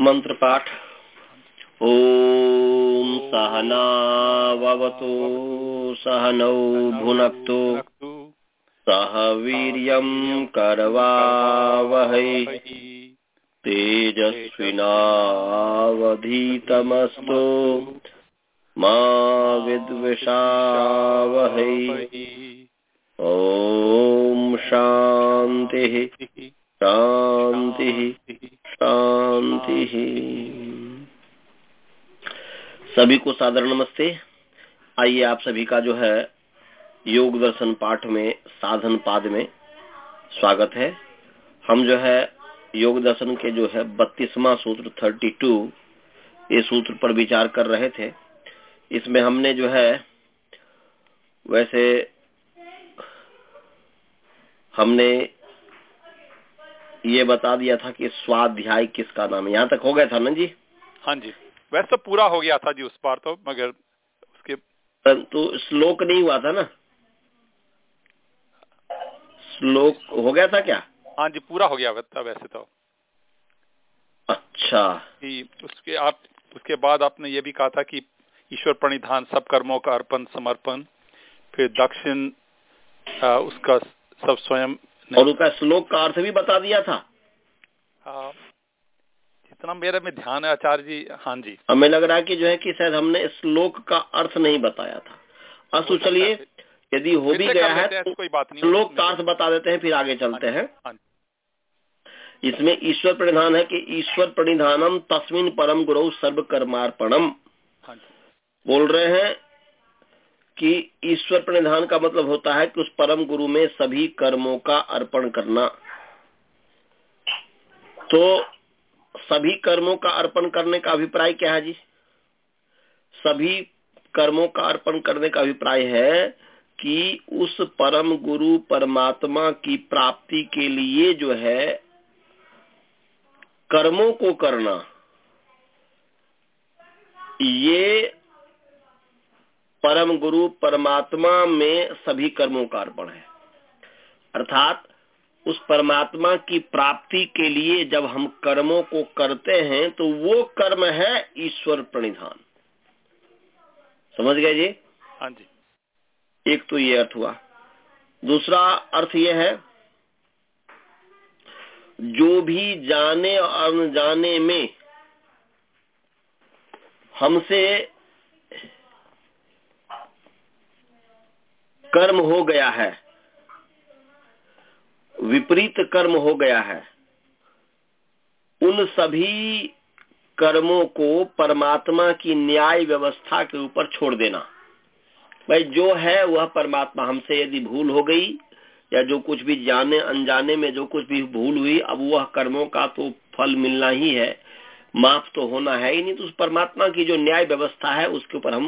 मंत्र पाठ ओम सहनावतु सहनौ भुनक्तु। सह वीर्यं करवावहै। तेजस्विनावधीतमस्तु, मा विद्विषावहै। ॐ शान्तिः शांति शांति सभी को सादर नमस्ते। आइए आप सभी का जो है योग दर्शन पाठ में, साधन पाद में स्वागत है। हम जो है योग दर्शन के जो है बत्तीसवा सूत्र, थर्टी टू, ये सूत्र पर विचार कर रहे थे। इसमें हमने जो है, वैसे हमने ये बता दिया था कि स्वाध्याय किसका नाम है? यहाँ तक हो गया था ना जी? हाँ जी। वैसे तो पूरा हो गया था जी उस बार तो मगर उसके परंतु श्लोक नहीं हुआ था ना? श्लोक हो गया था क्या? हाँ जी पूरा हो गया था वैसे तो। अच्छा। कि उसके आप उसके बाद आपने ये भी कहा था कि ईश्वर प्रणिधान सब कर्मों का अर्पण समर्पण फिर दक्षिण उसका सब स्वयं और उसका श्लोक का अर्थ भी बता दिया था। जितना मेरे में ध्यान है आचार्य जी हाँ जी। हमें लग रहा है कि जो है कि शायद हमने श्लोक का अर्थ नहीं बताया था। अस्तु चलिए यदि हो भी गया है तो कोई बात नहीं। श्लोक का अर्थ बता देते हैं फिर आगे चलते हैं। हाँ इसमें ईश्वर प्रणिधान है कि ईश्वर प्रणिधानम तस्मिन परम गुरु सर्व कर्मार्पणम हाँ बोल रहे हैं कि ईश्वर प्रणिधान का मतलब होता है कि उस परम गुरु में सभी कर्मों का अर्पण करना। तो सभी कर्मों का अर्पण करने का अभिप्राय क्या है जी? सभी कर्मों का अर्पण करने का अभिप्राय है कि उस परम गुरु परमात्मा की प्राप्ति के लिए जो है, कर्मों को करना। ये परम गुरु परमात्मा में सभी कर्मों का अर्पण है। अर्थात उस परमात्मा की प्राप्ति के लिए जब हम कर्मों को करते हैं तो वो कर्म है ईश्वर प्रणिधान। समझ गए जी? हाँ जी। एक तो ये अर्थ हुआ। दूसरा अर्थ ये है जो भी जाने और अनजाने में हमसे कर्म हो गया है। विपरीत कर्म हो गया है। उन सभी कर्मों को परमात्मा की न्याय व्यवस्था के ऊपर छोड़ देना। भाई जो है वह परमात्मा। हमसे यदि भूल हो गई या जो कुछ भी जाने अनजाने में जो कुछ भी भूल हुई अब वह कर्मों का तो फल मिलना ही है। माफ़ तो होना है ही नहीं तो उस परमात्मा की जो न्याय व्यवस्था है उसके ऊपर हम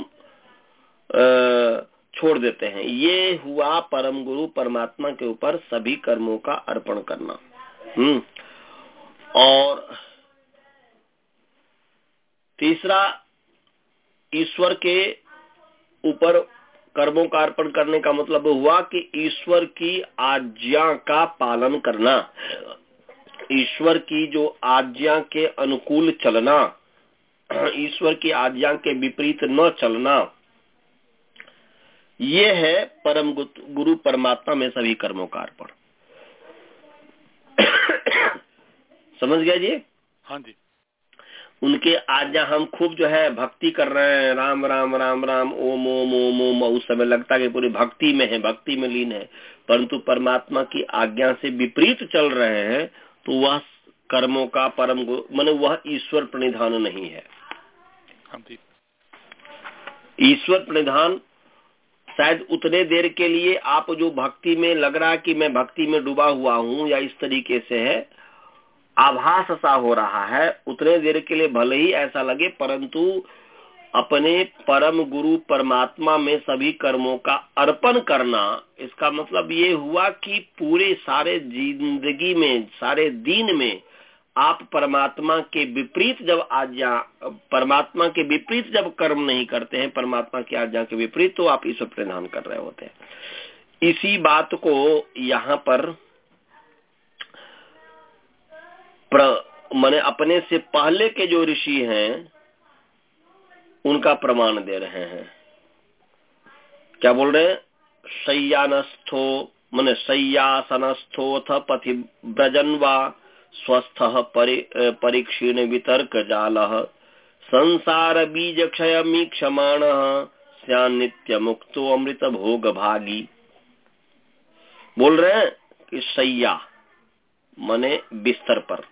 आ, छोड़ देते हैं। ये हुआ परम गुरु परमात्मा के ऊपर सभी कर्मों का अर्पण करना। हम्म। और तीसरा, ईश्वर के ऊपर कर्मों का अर्पण करने का मतलब हुआ कि ईश्वर की आज्ञा का पालन करना। ईश्वर की जो आज्ञा के अनुकूल चलना, ईश्वर की आज्ञा के विपरीत न चलना ये है परम गुरु परमात्मा में सभी कर्मों का अर्पण समझ गया जी? हाँ जी। उनके आज्ञा हम खूब जो है भक्ति कर रहे हैं राम राम राम राम ओम ओम ओम ओम उस समय लगता है कि पूरी भक्ति में है भक्ति में लीन है। परंतु परमात्मा की आज्ञा से विपरीत चल रहे हैं तो वह कर्मों का परम मन वह ईश्वर प्रणिधान नहीं है। हाँ ईश्वर प्रणिधान शायद उतने देर के लिए आप जो भक्ति में लग रहा है कि मैं भक्ति में डूबा हुआ हूँ या इस तरीके से है, आभास सा हो रहा है। उतने देर के लिए भले ही ऐसा लगे, परंतु अपने परम गुरु परमात्मा में सभी कर्मों का अर्पण करना, इसका मतलब ये हुआ कि पूरे सारे ज़िंदगी में, सारे दिन में आप परमात्मा के विपरीत जब आज्ञा, परमात्मा के विपरीत जब कर्म नहीं करते हैं, परमात्मा की आज्ञा के विपरीत तो आप ईश्वर प्रधान कर रहे होते हैं। इसी बात को यहाँ पर मैंने अपने से पहले के जो ऋषि हैं, उनका प्रमाण दे रहे हैं। क्या बोल रहे हैं? शय्यानस्थो मन शय्यासनस्थोथ पथि ब्रजन व स्वस्थ परीक्षीण वितर्क जाल। संसार बीज क्षय मीक्षमाण नित्य मुक्तो अमृत भोग भागी बोल रहे हैं कि सैया मने बिस्तर पर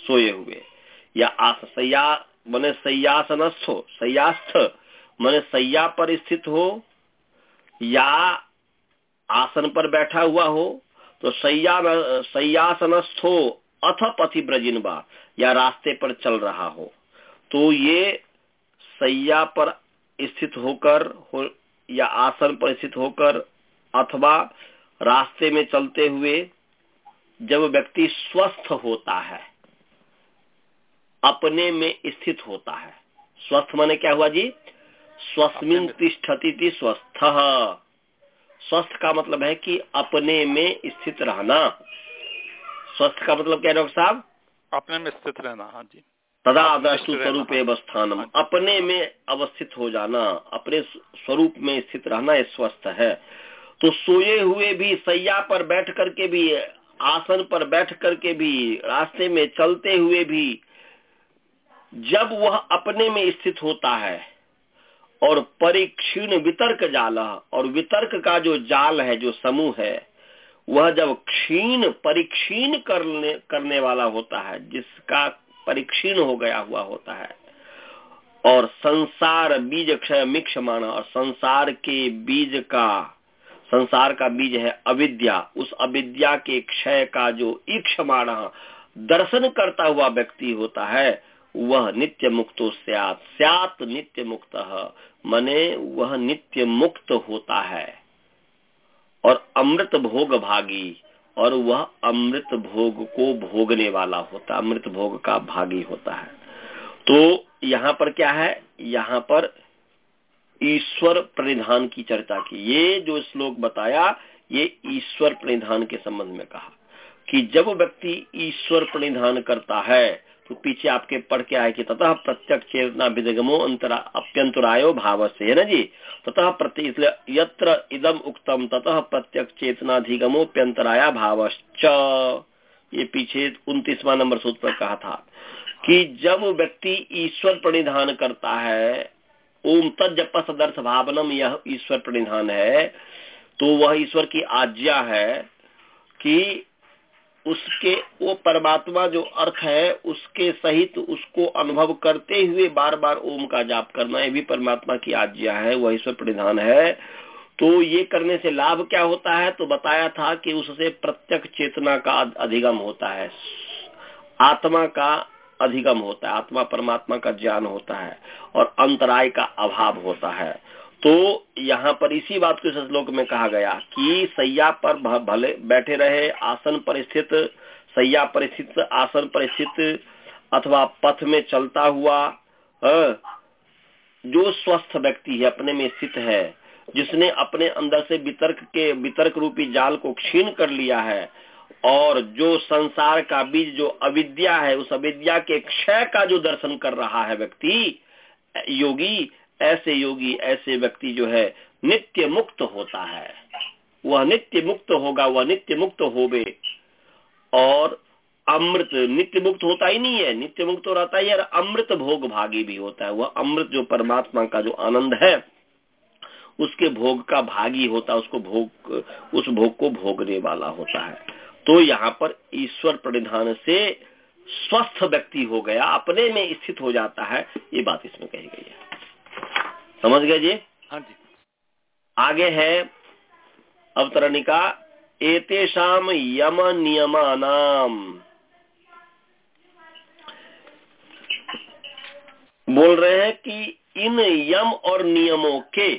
सोए हुए। या सैया मने सैयासनस्थ हो, सैयास्थ मने सैया पर स्थित हो, या आसन पर बैठा हुआ हो तो सैया सैयासनस्थ हो अथ पथि ब्रजिनबा या रास्ते पर चल रहा हो। तो ये सैया पर स्थित होकर हो या आसन पर स्थित होकर अथवा रास्ते में चलते हुए जब व्यक्ति स्वस्थ होता है अपने में स्थित होता है। स्वस्थ माने क्या हुआ जी? स्वस्मिन तिष्ठती स्वस्थ। स्वस्थ का मतलब है कि अपने में स्थित रहना। स्वस्थ का मतलब क्या डॉक्टर साहब? अपने में स्थित रहना हाँ जी। तदा दृष्टु स्वरूप अवस्थान हाँ अपने में अवस्थित हो जाना अपने स्वरूप में स्थित रहना स्वस्थ है। तो सोए हुए भी सैया पर बैठ करके भी आसन पर बैठ करके भी रास्ते में चलते हुए भी जब वह अपने में स्थित होता है और परीक्षीण वितर्क जाल और वितर्क का जो जाल है जो समूह है वह जब क्षीण, परीक्षीण करने करने वाला होता है, जिसका परीक्षीण हो गया हुआ होता है, और संसार बीज क्षय मिक्ष माना, और संसार के बीज का, संसार का बीज है अविद्या, उस अविद्या के क्षय का जो ईक्षमाण दर्शन करता हुआ व्यक्ति होता है, वह नित्य मुक्तो स्यात स्यात नित्य मुक्त मने वह नित्य मुक्त होता है। और अमृत भोग भागी, और वह अमृत भोग को भोगने वाला होता, अमृत भोग का भागी होता है। तो यहाँ पर क्या है? यहाँ पर ईश्वर प्रणिधान की चर्चा की। ये जो श्लोक बताया, ये ईश्वर प्रणिधान के संबंध में कहा कि जब व्यक्ति ईश्वर प्रणिधान करता है तो पीछे आपके पढ़ के आए कि ततः प्रत्यक्ष चेतना विदगमो अंतरा अप्यंतरायो भाव से है ना जी? ततः प्रत्य यत्र इदम उक्तम, ततः प्रत्यक्ष चेतनाधिगमोप्यंतराया भाव ये पीछे उन्तीसवा नंबर सूत्र पर कहा था कि जब व्यक्ति ईश्वर प्रणिधान करता है, ओम तजप सदर्थ भावनम यह ईश्वर प्रणिधान है तो वह ईश्वर की आज्ञा है कि उसके, वो परमात्मा जो अर्थ है, उसके सहित उसको अनुभव करते हुए बार बार ओम का जाप करना ये भी परमात्मा की आज्ञा है वह ईश्वर प्रणिधान है। तो ये करने से लाभ क्या होता है? तो बताया था कि उससे प्रत्यक्ष चेतना का अधिगम होता है। आत्मा का अधिगम होता है, आत्मा परमात्मा का ज्ञान होता है और अंतराय का अभाव होता है। तो यहाँ पर इसी बात को इस श्लोक में कहा गया कि सैया पर भले बैठे रहे, आसन पर स्थित, सैया पर स्थित, आसन पर स्थित, अथवा पथ में चलता हुआ जो स्वस्थ व्यक्ति है, अपने में स्थित है, जिसने अपने अंदर से वितर्क के, वितर्क रूपी जाल को क्षीण कर लिया है, और जो संसार का बीज, जो अविद्या है, उस अविद्या के क्षय का जो दर्शन कर रहा है व्यक्ति, योगी ऐसे योगी, ऐसे व्यक्ति जो है, नित्य मुक्त होता है। वह नित्य मुक्त होगा, वह नित्य मुक्त होवे। और अमृत नित्य मुक्त होता ही नहीं है, नित्य मुक्त तो रहता ही है अमृत भोग भागी भी होता है। वह अमृत जो परमात्मा का जो आनंद है, उसके भोग का भागी होता है, उसको भोग, उस भोग को भोगने वाला होता है। तो यहाँ पर ईश्वर परिधान से स्वस्थ व्यक्ति हो गया, अपने में स्थित हो जाता है, ये बात इसमें कही गई है। समझ गए जी? हाँ जी। आगे है अवतरणिका एतेषाम यम नियमानाम बोल रहे हैं कि इन यम और नियमों के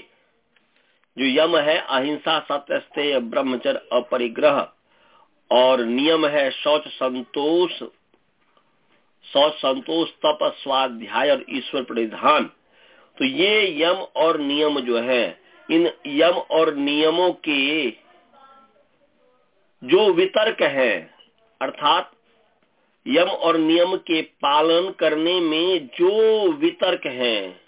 जो यम है अहिंसा सत्य ब्रह्मचर्य अपरिग्रह और नियम है शौच संतोष शौच संतोष तप स्वाध्याय और ईश्वर परिधान। तो ये यम और नियम जो है, इन यम और नियमों के जो वितर्क है, अर्थात यम और नियम के पालन करने में जो वितर्क हैं,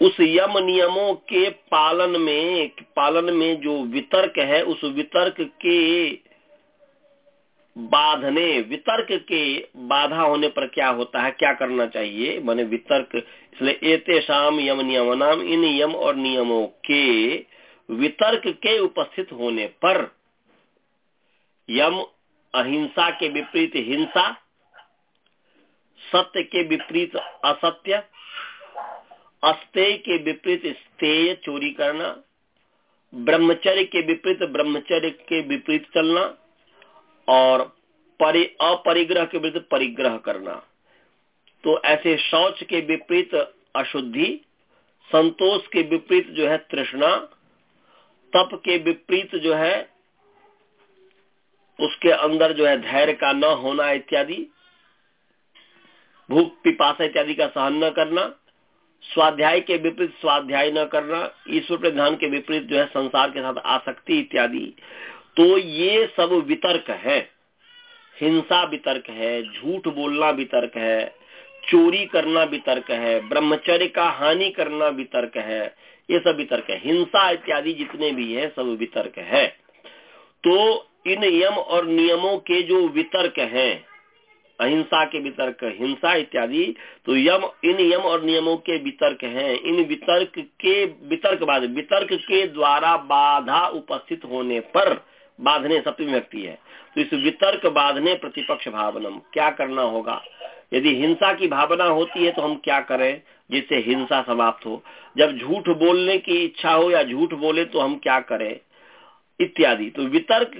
उस यम नियमों के पालन में पालन में जो वितर्क है, उस वितर्क के बाधने, वितर्क के बाधा होने पर क्या होता है? क्या करना चाहिए? माने वितर्क, इसलिए एते शाम यम नियम नाम इन यम और नियमों के वितर्क के उपस्थित होने पर यम अहिंसा के विपरीत हिंसा, सत्य के विपरीत असत्य, अस्तेय के विपरीत स्तेय चोरी करना, ब्रह्मचर्य के विपरीत ब्रह्मचर्य के विपरीत चलना और परि, अपरिग्रह के विरुद्ध परिग्रह करना। तो ऐसे शौच के विपरीत अशुद्धि, संतोष के विपरीत जो है तृष्णा, तप के विपरीत जो है उसके अंदर जो है धैर्य का न होना इत्यादि, भूख, पिपासा इत्यादि का सहन न करना, स्वाध्याय के विपरीत स्वाध्याय न करना, ईश्वर प्रधान के विपरीत जो है संसार के साथ आसक्ति इत्यादि। तो ये सब वितर्क है। हिंसा वितर्क है, झूठ बोलना वितर्क है, चोरी करना वितर्क है, ब्रह्मचर्य का हानि करना वितर्क है, ये सब वितर्क है। हिंसा इत्यादि जितने भी है, सब वितर्क है। तो इन यम और नियमों के जो वितर्क हैं, अहिंसा के वितर्क, हिंसा इत्यादि तो यम, इन यम और नियमों के वितर्क हैं। इन वितर्क के, वितर्क बाद, वितर्क के द्वारा बाधा उपस्थित होने पर बाधने सप्तमी व्यक्ति है। तो इस वितर्क बाधने प्रतिपक्ष भावनम, क्या करना होगा? यदि हिंसा की भावना होती है तो हम क्या करें जिससे हिंसा समाप्त हो? जब झूठ बोलने की इच्छा हो या झूठ बोले तो हम क्या करें? इत्यादि। तो वितर्क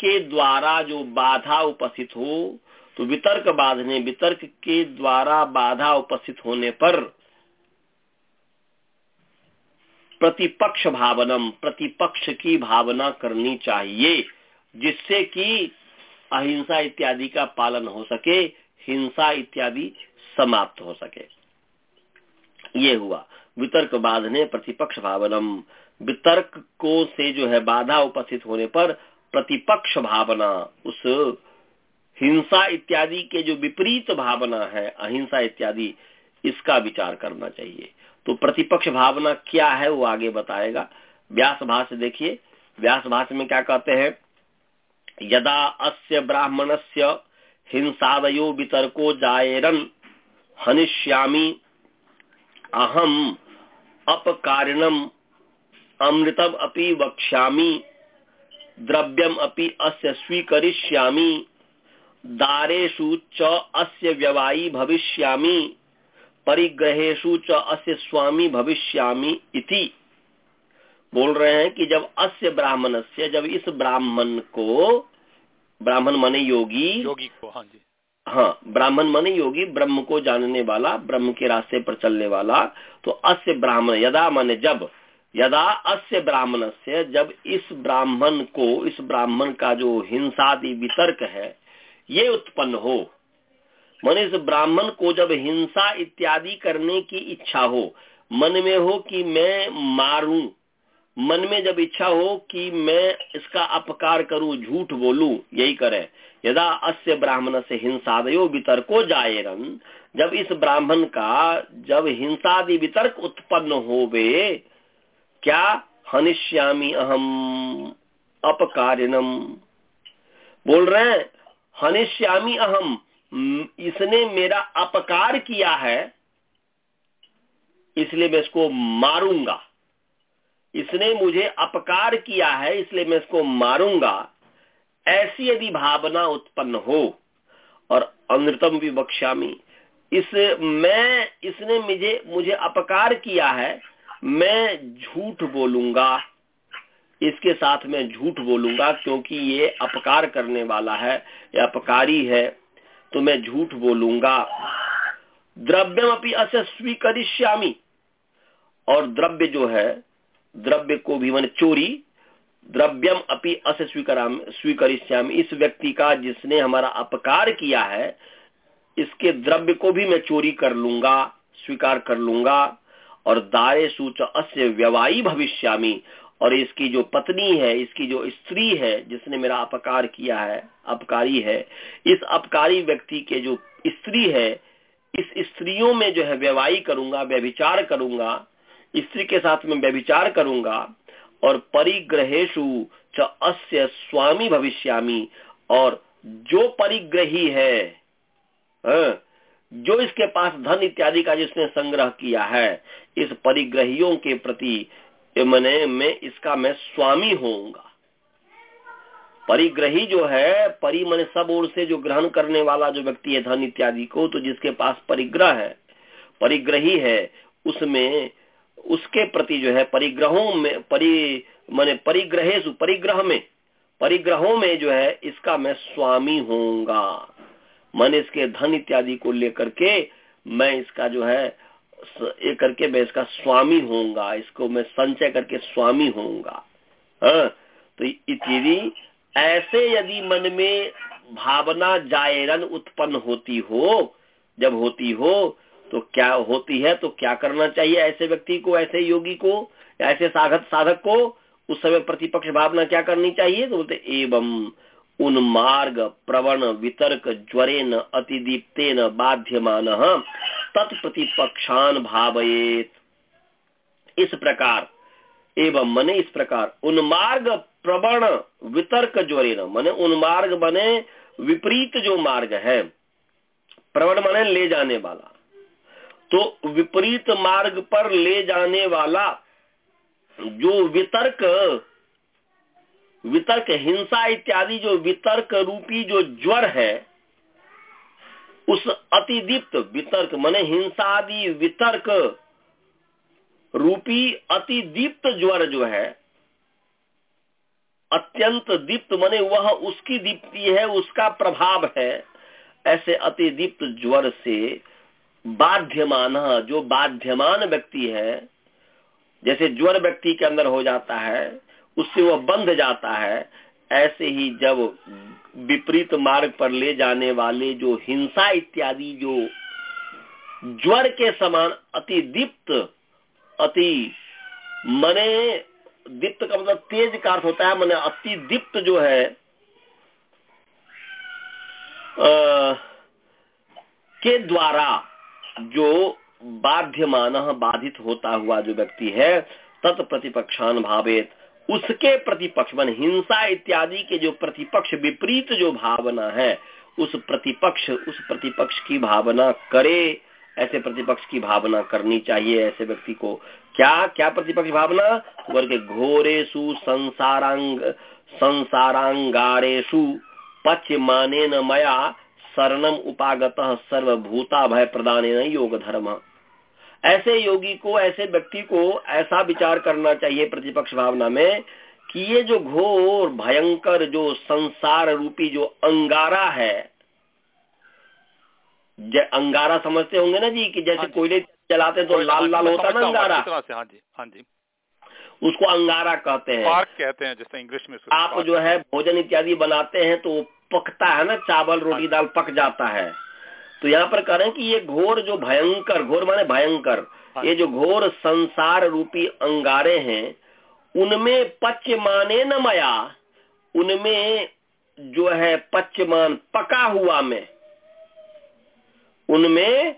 के द्वारा जो बाधा उपस्थित हो तो वितर्क बाधने, वितर्क के द्वारा बाधा उपस्थित होने पर प्रतिपक्ष भावनम, प्रतिपक्ष की भावना करनी चाहिए, जिससे कि अहिंसा इत्यादि का पालन हो सके, हिंसा इत्यादि समाप्त हो सके। ये हुआ। वितर्क बाधने प्रतिपक्ष भावनम। वितर्क को से जो है बाधा उपस्थित होने पर प्रतिपक्ष भावना, उस हिंसा इत्यादि के जो विपरीत भावना है, अहिंसा इत्यादि, इसका विचार करना चाहिए। तो प्रतिपक्ष भावना क्या है वो आगे बताएगा। व्यास भाष्य देखिए। व्यास भाष्य में क्या कहते हैं? यदा अस्य ब्राह्मणस्य हिंसादयो वितर्को जायरन, हनिष्यामी अहम अपकारिणम, अमृतम अपि वक्ष्यामी, द्रव्यम अपि अस्य स्वीकरिष्यामी, दारेषु च अस्य व्यवायी भविष्यामी। परिग्रहेशु च अस्य स्वामी भविष्यामी इति। बोल रहे हैं कि जब अस्य ब्राह्मण से जब इस ब्राह्मण को ब्राह्मण मने योगी योगी को हाँ जी। हाँ ब्राह्मण मने योगी ब्रह्म को जानने वाला ब्रह्म के रास्ते पर चलने वाला तो अस्य ब्राह्मण यदा माने जब यदा अस्य ब्राह्मण से जब इस ब्राह्मण को इस ब्राह्मण का जो हिंसादि वितर्क है ये उत्पन्न हो। मन इस ब्राह्मण को जब हिंसा इत्यादि करने की इच्छा हो, मन में हो कि मैं मारूं, मन में जब इच्छा हो कि मैं इसका अपकार करूँ, झूठ बोलूँ, यही करे। यदा अस्य ब्राह्मण से हिंसादयो वितर्को जायरन, जब इस ब्राह्मण का जब हिंसादि वितर्क उत्पन्न हो होवे, क्या हनिष्यामी अहम अपकारिणम? बोल रहे हैं, हनिष्यामी अहम इसने मेरा अपकार किया है, इसलिए मैं इसको मारूँगा। इसने मुझे अपकार किया है, इसलिए मैं इसको मारूँगा। ऐसी यदि भावना उत्पन्न हो, और अमृतम विवक्ष्यामी, इस, मैं, इसने मुझे मुझे अपकार किया है, मैं झूठ बोलूँगा। इसके साथ मैं झूठ बोलूँगा, क्योंकि ये अपकार करने वाला है, या अपकारी है। तो मैं झूठ बोलूँगा। द्रव्यम अपनी अस्य स्वीकरिष्यामी और द्रव्य जो है, द्रव्य को भी मैंने चोरी, द्रव्यम अपनी अस स्वीकरिष्यामी। इस व्यक्ति का जिसने हमारा अपकार किया है, इसके द्रव्य को भी मैं चोरी कर लूँगा, स्वीकार कर लूँगा। और दारे सूच अस्य व्यवाई भविष्यामी। और इसकी जो पत्नी है इसकी जो स्त्री है जिसने मेरा अपकार किया है अपकारी है इस अपकारी व्यक्ति के जो स्त्री है इस स्त्रियों में जो है व्यवाही करूँगा व्यभिचार करूँगा स्त्री के साथ में व्यभिचार करूँगा और परिग्रहेशु च अस्य स्वामी भविष्यामी और जो परिग्रही है हाँ, जो इसके पास धन इत्यादि का जिसने संग्रह किया है इस परिग्रहियों के प्रति मैंने मैं इसका मैं स्वामी होऊँगा। परिग्रही जो है, परि मन सब ओर से जो ग्रहण करने वाला जो व्यक्ति है धन इत्यादि को तो जिसके पास परिग्रह है, परिग्रही है, उसमें, उसके प्रति जो है परिग्रहों में, परि, मैंने परिग्रहेश परिग्रह में, परिग्रहों में जो है, इसका मैं स्वामी होऊँगा। मन इसके धन इत्यादि को लेकर के मैं इसका जो है ये करके मैं इसका स्वामी होऊँगा, इसको मैं संचय करके स्वामी होऊँगा। हाँ तो इत्यादि ऐसे यदि मन में भावना जायरन उत्पन्न होती हो, जब होती हो तो क्या होती है तो क्या करना चाहिए ऐसे व्यक्ति को, ऐसे योगी को, ऐसे साधक साधक को? उस समय प्रतिपक्ष भावना क्या करनी चाहिए? तो बोलते, एवं उन मार्ग प्रवण वितर्क ज्वरेन अतिदीप्तेन बाध्यमान। तत्प्रतिपक्षान भावयेत इस प्रकार, एवं मने इस प्रकार उन्मार्ग प्रवण वितर्क ज्वरेन मने उन्मार्ग बने विपरीत जो मार्ग है, प्रवण मने ले जाने वाला। तो विपरीत मार्ग पर ले जाने वाला जो वितर्क वितर्क हिंसा इत्यादि जो वितर्क रूपी जो ज्वर है उस अतिदीप्त वितर्क, मने हिंसा आदि वितर्क रूपी अतिदीप्त ज्वर जो है, अत्यंत दीप्त, मने वह उसकी दीप्ति है, उसका प्रभाव है, ऐसे अतिदीप्त ज्वर से बाध्यमान जो बाध्यमान व्यक्ति है, जैसे ज्वर व्यक्ति के अंदर हो जाता है, उससे वह बंध जाता है ऐसे ही जब विपरीत मार्ग पर ले जाने वाले जो हिंसा इत्यादि जो ज्वर के समान अति दीप्त अति मने दीप्त का मतलब तेज का अर्थ होता है मैंने अति दीप्त जो है आ, के द्वारा जो बाध्यमान बाधित होता हुआ जो व्यक्ति है तत्प्रतिपक्षान भावेत उसके प्रतिपक्ष मान हिंसा इत्यादि के जो प्रतिपक्ष, विपरीत जो भावना है, उस प्रतिपक्ष उस प्रतिपक्ष की भावना करे, ऐसे प्रतिपक्ष की भावना करनी चाहिए, ऐसे व्यक्ति को। क्या क्या प्रतिपक्ष भावना? वर्ग घोरेशु संसारांग संसारांगारेशु पक्ष माने न मया, शरणम उपागत सर्वभूता भय प्रदान योग धर्म ऐसे योगी को ऐसे व्यक्ति को ऐसा विचार करना चाहिए प्रतिपक्ष भावना में कि ये जो घोर भयंकर जो संसार रूपी जो अंगारा है अंगारा समझते होंगे ना जी कि जैसे हाँ कोयले चलाते तो लाल लाल होता ना अंगारा? हाँ जी हाँ जी। उसको अंगारा कहते हैं। पार्क कहते हैं जैसे इंग्लिश में आप जो है भोजन इत्यादि बनाते हैं तो पकता है ना चावल रोटी दाल पक जाता है। तो यहाँ पर कह रहे हैं कि ये घोर जो भयंकर घोर माने भयंकर हाँ। ये जो घोर संसार रूपी अंगारे हैं उनमें पच्यमाने न मया उनमें जो है पच्यमान पका हुआ में उनमें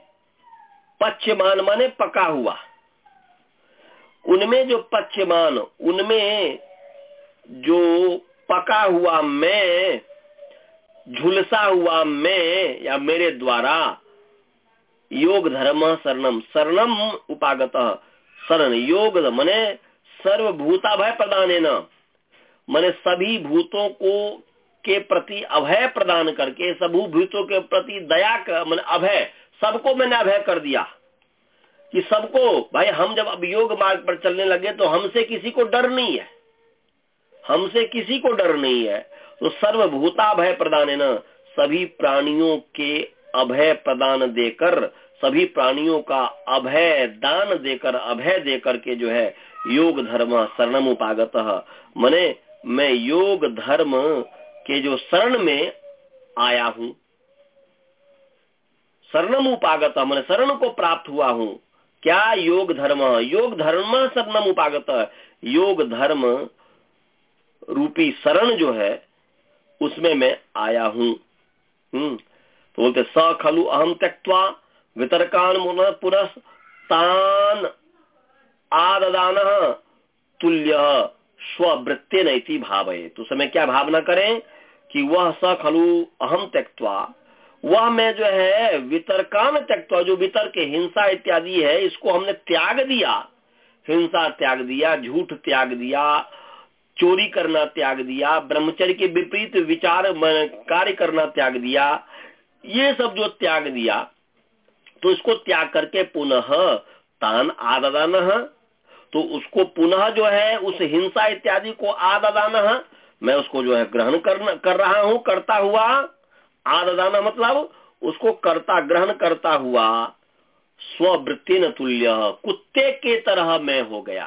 पच्यमान माने पका हुआ उनमें जो पच्यमान उनमें जो पका हुआ मैं झुलसा हुआ मैं या मेरे द्वारा। योग धर्म शरणम शरणम उपागत। शरण, योग मने सर्वभूता भय प्रदान न मने सभी भूतों को के प्रति अभय प्रदान करके, सभी भूतों के प्रति दया कर, मैंने अभय, सबको मैंने अभय कर दिया। कि सबको, भाई हम जब अब योग मार्ग पर चलने लगे तो हमसे किसी को डर नहीं है। हमसे किसी को डर नहीं है। तो सर्वभूता भय प्रदान है न? सभी प्राणियों के अभय प्रदान देकर, सभी प्राणियों का अभय दान देकर, अभय देकर के जो है, योग धर्म शरणम उपागत। मने, मैं योग धर्म के जो शरण में आया हूँ, शरणम उपागत, मैंने शरण को प्राप्त हुआ हूँ। क्या योग धर्म? योग धर्म शरणम उपागत। योग धर्म रूपी शरण जो है उसमें मैं आया हूँ। हम्म। तो बोलते, स खलु अहम त्यक्वा वितरकान पुनः तान आदान तुल्य स्वृत्ति नैति भाव तो समय क्या भावना करें कि वह स खलु अहम त्यक्वा वह मैं जो है वितरकान त्यक्वा जो वितर्क, हिंसा इत्यादि है, इसको हमने त्याग दिया। हिंसा त्याग दिया, झूठ त्याग दिया चोरी करना त्याग दिया, ब्रह्मचर्य के विपरीत विचार कार्य करना त्याग दिया, ये सब जो त्याग दिया तो इसको त्याग करके पुनः तान आदान तो उसको पुनः जो है, उस हिंसा इत्यादि को आदान मैं उसको जो है ग्रहण करना, कर रहा हूँ, करता हुआ आदान मतलब उसको करता ग्रहण करता हुआ, स्ववृत्ति न तुल्य, कुत्ते के तरह मैं हो गया।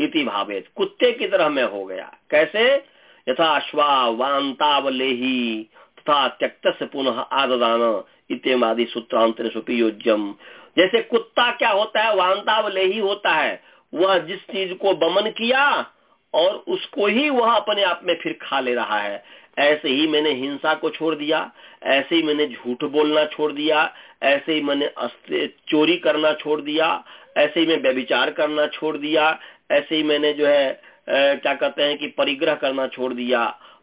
इति भावे कुत्ते की तरह मैं हो गया। कैसे? यथा अश्वा वांतावलेही तथा त्यक्त से पुनः आदान इत्यादि सूत्रांतर सुपयोज्यम। जैसे कुत्ता क्या होता है? वांतावलेही होता है। वह जिस चीज़ को बमन किया और उसको ही वह अपने आप में फिर खा ले रहा है। ऐसे ही मैंने हिंसा को छोड़ दिया। ऐसे ही मैंने झूठ बोलना छोड़ दिया। ऐसे ही मैंने चोरी करना छोड़ दिया। ऐसे ही मैं व्यभिचार करना छोड़ दिया। ऐसे ही मैंने जो है क्या कहते हैं कि परिग्रह करना छोड़ दिया,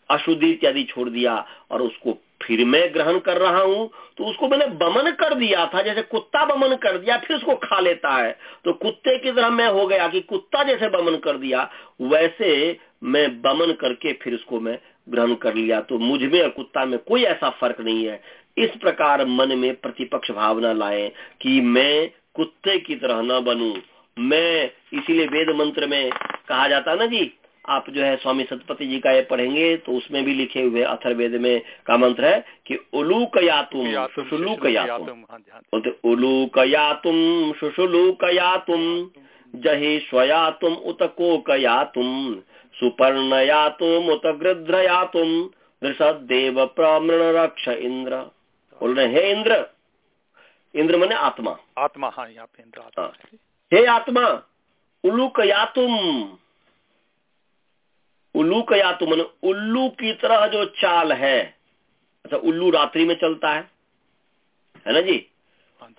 अशुद्धि इत्यादि छोड़ दिया और उसको फिर मैं ग्रहण कर रहा हूँ तो उसको मैंने बमन कर दिया था, जैसे कुत्ता बमन कर दिया, फिर उसको खा लेता है। तो कुत्ते की तरह मैं हो गया कि कुत्ता जैसे बमन कर दिया, वैसे मैं बमन करके फिर उसको मैं ग्रहण कर लिया। तो मुझमें और कुत्ता में कोई ऐसा फ़र्क नहीं है। इस प्रकार मन में प्रतिपक्ष भावना लाए कि मैं कुत्ते की तरह न बनू। मैं इसीलिए वेद मंत्र में कहा जाता ना जी आप जो है स्वामी सतपति जी का ये पढ़ेंगे तो उसमें भी लिखे हुए अथर्वेद में का मंत्र है कि उलूक यातुम शुशुलूक यातुम बोलते उलूक यातुम शुशुलूक यातुम जही स्वयातुम उत को कोक यातुम सुपर्ण या तुम उत गृध्र यातुम देव प्रमृण रक्ष इंद्र। बोल रहे हे इंद्र। इंद्र मने आत्मा। आत्मा हाँ यहाँ पे इंद्र आत्मा हाँ। आत्मा उलूक यातुम उल्लू कया तो मन उल्लू की तरह जो चाल है। अच्छा उल्लू रात्रि में चलता है है ना जी?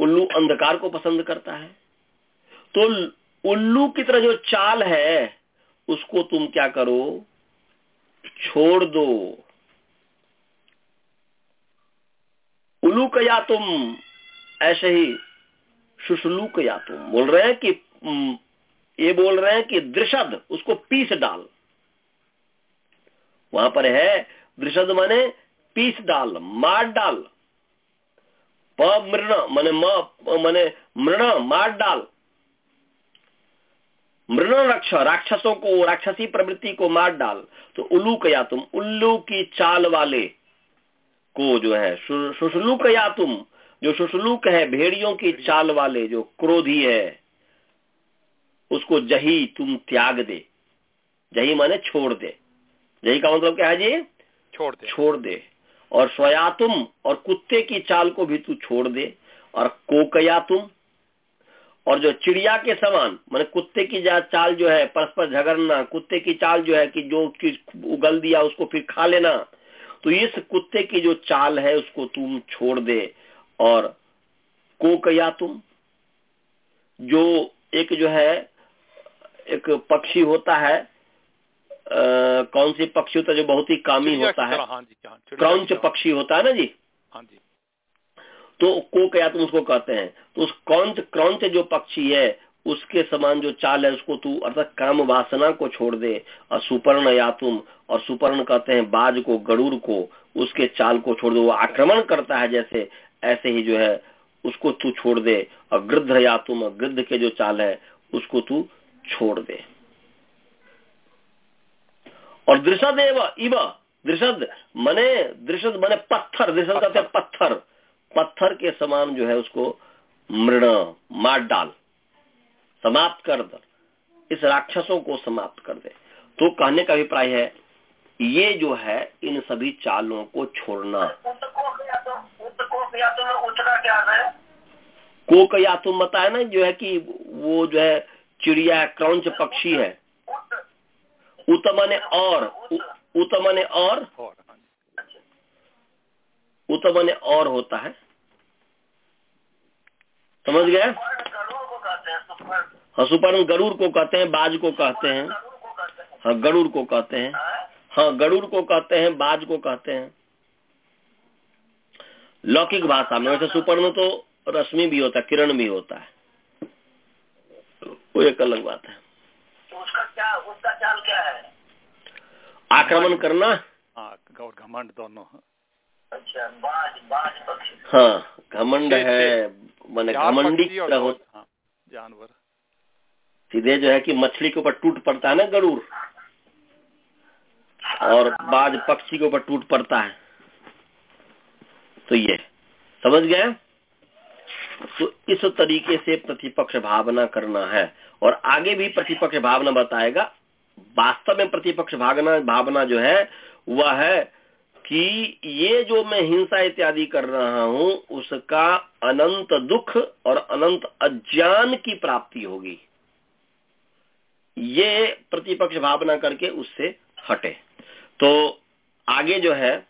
उल्लू अंधकार को पसंद करता है। तो उल्लू की तरह जो चाल है, उसको तुम क्या करो? छोड़ दो। उल्लू कया तुम ऐसे ही सुशलू कया तुम बोल रहे हैं कि ये बोल रहे हैं कि दृषद उसको पीस डाल। वहाँ पर है दृषद माने पीस डाल, मार डाल। मृण, माने माने मृण, मार डाल। मृण रक्ष, राक्षसों को, राक्षसी प्रवृत्ति को मार डाल। तो उल्लू कया तुम, उल्लू की चाल वाले को जो है सुशलूक या तुम जो सुशलूक है भेड़ियों की चाल वाले जो क्रोधी है उसको जही तुम त्याग दे। जही माने छोड़ दे। जही का मतलब क्या है जी? छोड़ दे। छोड़ दे। और स्वयातुम और कुत्ते की चाल को भी तू छोड़ दे। और कोकया तुम और जो चिड़िया के समान मैंने कुत्ते की चाल जो है परस्पर झगड़ना कुत्ते की चाल जो है कि जो चीज़ उगल दिया उसको फिर खा लेना तो इस कुत्ते की जो चाल है उसको तुम छोड़ दे। और कोकया तुम? जो एक जो है एक पक्षी होता है आ, कौन सी पक्षी होता है जो बहुत ही कामी होता है? हाँ हाँ, क्रौच पक्षी होता है ना जी? हाँ जी। तो को तुम उसको कहते हैं? तो उस क्रौच क्रौच जो पक्षी है उसके समान जो चाल है उसको तू अर्थात काम वासना को छोड़ दे। और सुपर्ण या तुम और सुपर्ण कहते हैं बाज को गरुड़ को उसके चाल को छोड़ दे। वो आक्रमण करता है जैसे ऐसे ही जो है उसको तू छोड़ दे। और गृद्ध या तुम गृद्ध के जो चाल है उसको तू छोड़ दे। और दृषद एव इव दृषद मने दृषद मने पत्थर दृषद कहते हैं पत्थर? पत्थर के समान जो है उसको मृण मार डाल समाप्त कर दे। इस राक्षसों को समाप्त कर दे। तो कहने का अभिप्राय है ये जो है इन सभी चालों को छोड़ना। कोक या तुम बताया ना जो है कि वो जो है चिड़िया क्रौच पक्षी है। उत। मने और। उत। मने और। हाँ उत मने और होता है। समझ गए? हाँ सुपर्ण। गरुड़ को कहते हैं बाज को कहते हैं। हाँ गरुड़ को कहते हैं। हाँ गरुड़ को कहते हैं बाज को कहते हैं। लौकिक भाषा में वैसे सुपर्ण तो रश्मि भी होता है किरण भी होता है। वो एक अलग बात है। तो उसका क्या उसका चाल क्या है? आक्रमण करना। हाँ और घमंड दोनों हाँ। अच्छा बाज बाज पक्षी। हाँ घमंड है माने घमंडी हो। हाँ, जानवर। सीधे जो है कि मछली के ऊपर टूट पड़ता है ना गरुड़? और बाज पक्षी के ऊपर टूट पड़ता है। तो ये समझ गए? तो इस तरीके से प्रतिपक्ष भावना करना है। और आगे भी प्रतिपक्ष भावना बताएगा। वास्तव में प्रतिपक्ष भावना भावना जो है, वह है कि ये जो मैं हिंसा इत्यादि कर रहा हूँ, उसका अनंत दुख और अनंत अज्ञान की प्राप्ति होगी। ये प्रतिपक्ष भावना करके उससे हटे। तो आगे जो है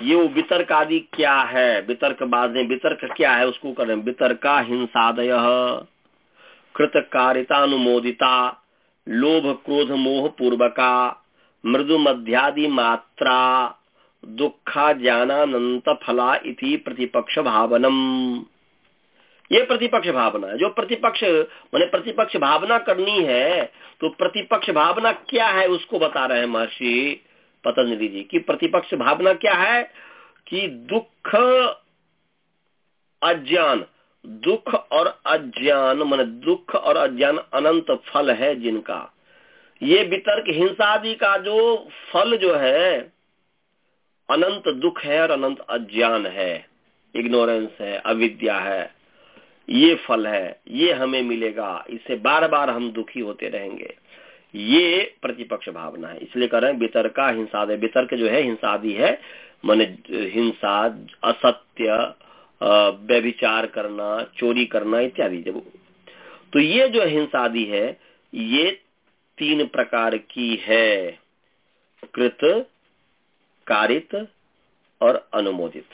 ये वो वितर्क आदि क्या है? वितर्क बाद में वितर्क क्या है उसको करें वितर्का हिंसादय कृत कारितानुमोदिता लोभ क्रोध मोह पूर्वका, मृदु मध्यादि मात्रा, दुखा ज्ञानानंत फला इति प्रतिपक्ष भावनम। ये प्रतिपक्ष भावना है। जो प्रतिपक्ष, मैंने प्रतिपक्ष भावना करनी है तो प्रतिपक्ष भावना क्या है उसको बता रहे हैं महर्षि? पतंजलि जी की प्रतिपक्ष भावना क्या है कि दुख अज्ञान, दुख और अज्ञान, मान दुख और अज्ञान अनंत फल है जिनका। ये वितर्क हिंसादि का जो फल जो है, अनंत दुख है और अनंत अज्ञान है। इग्नोरेंस है, अविद्या है, ये फल है, ये हमें मिलेगा। इससे बार बार हम दुखी होते रहेंगे। ये प्रतिपक्ष भावना है। इसलिए कह रहे हैं, वितर्का हिंसा वितर्क जो है, हिंसादि है। माने हिंसा असत्य व्यभिचार करना, चोरी करना इत्यादि। जब तो ये जो हिंसादि है, ये तीन प्रकार की है। कृत, कारित और अनुमोदित।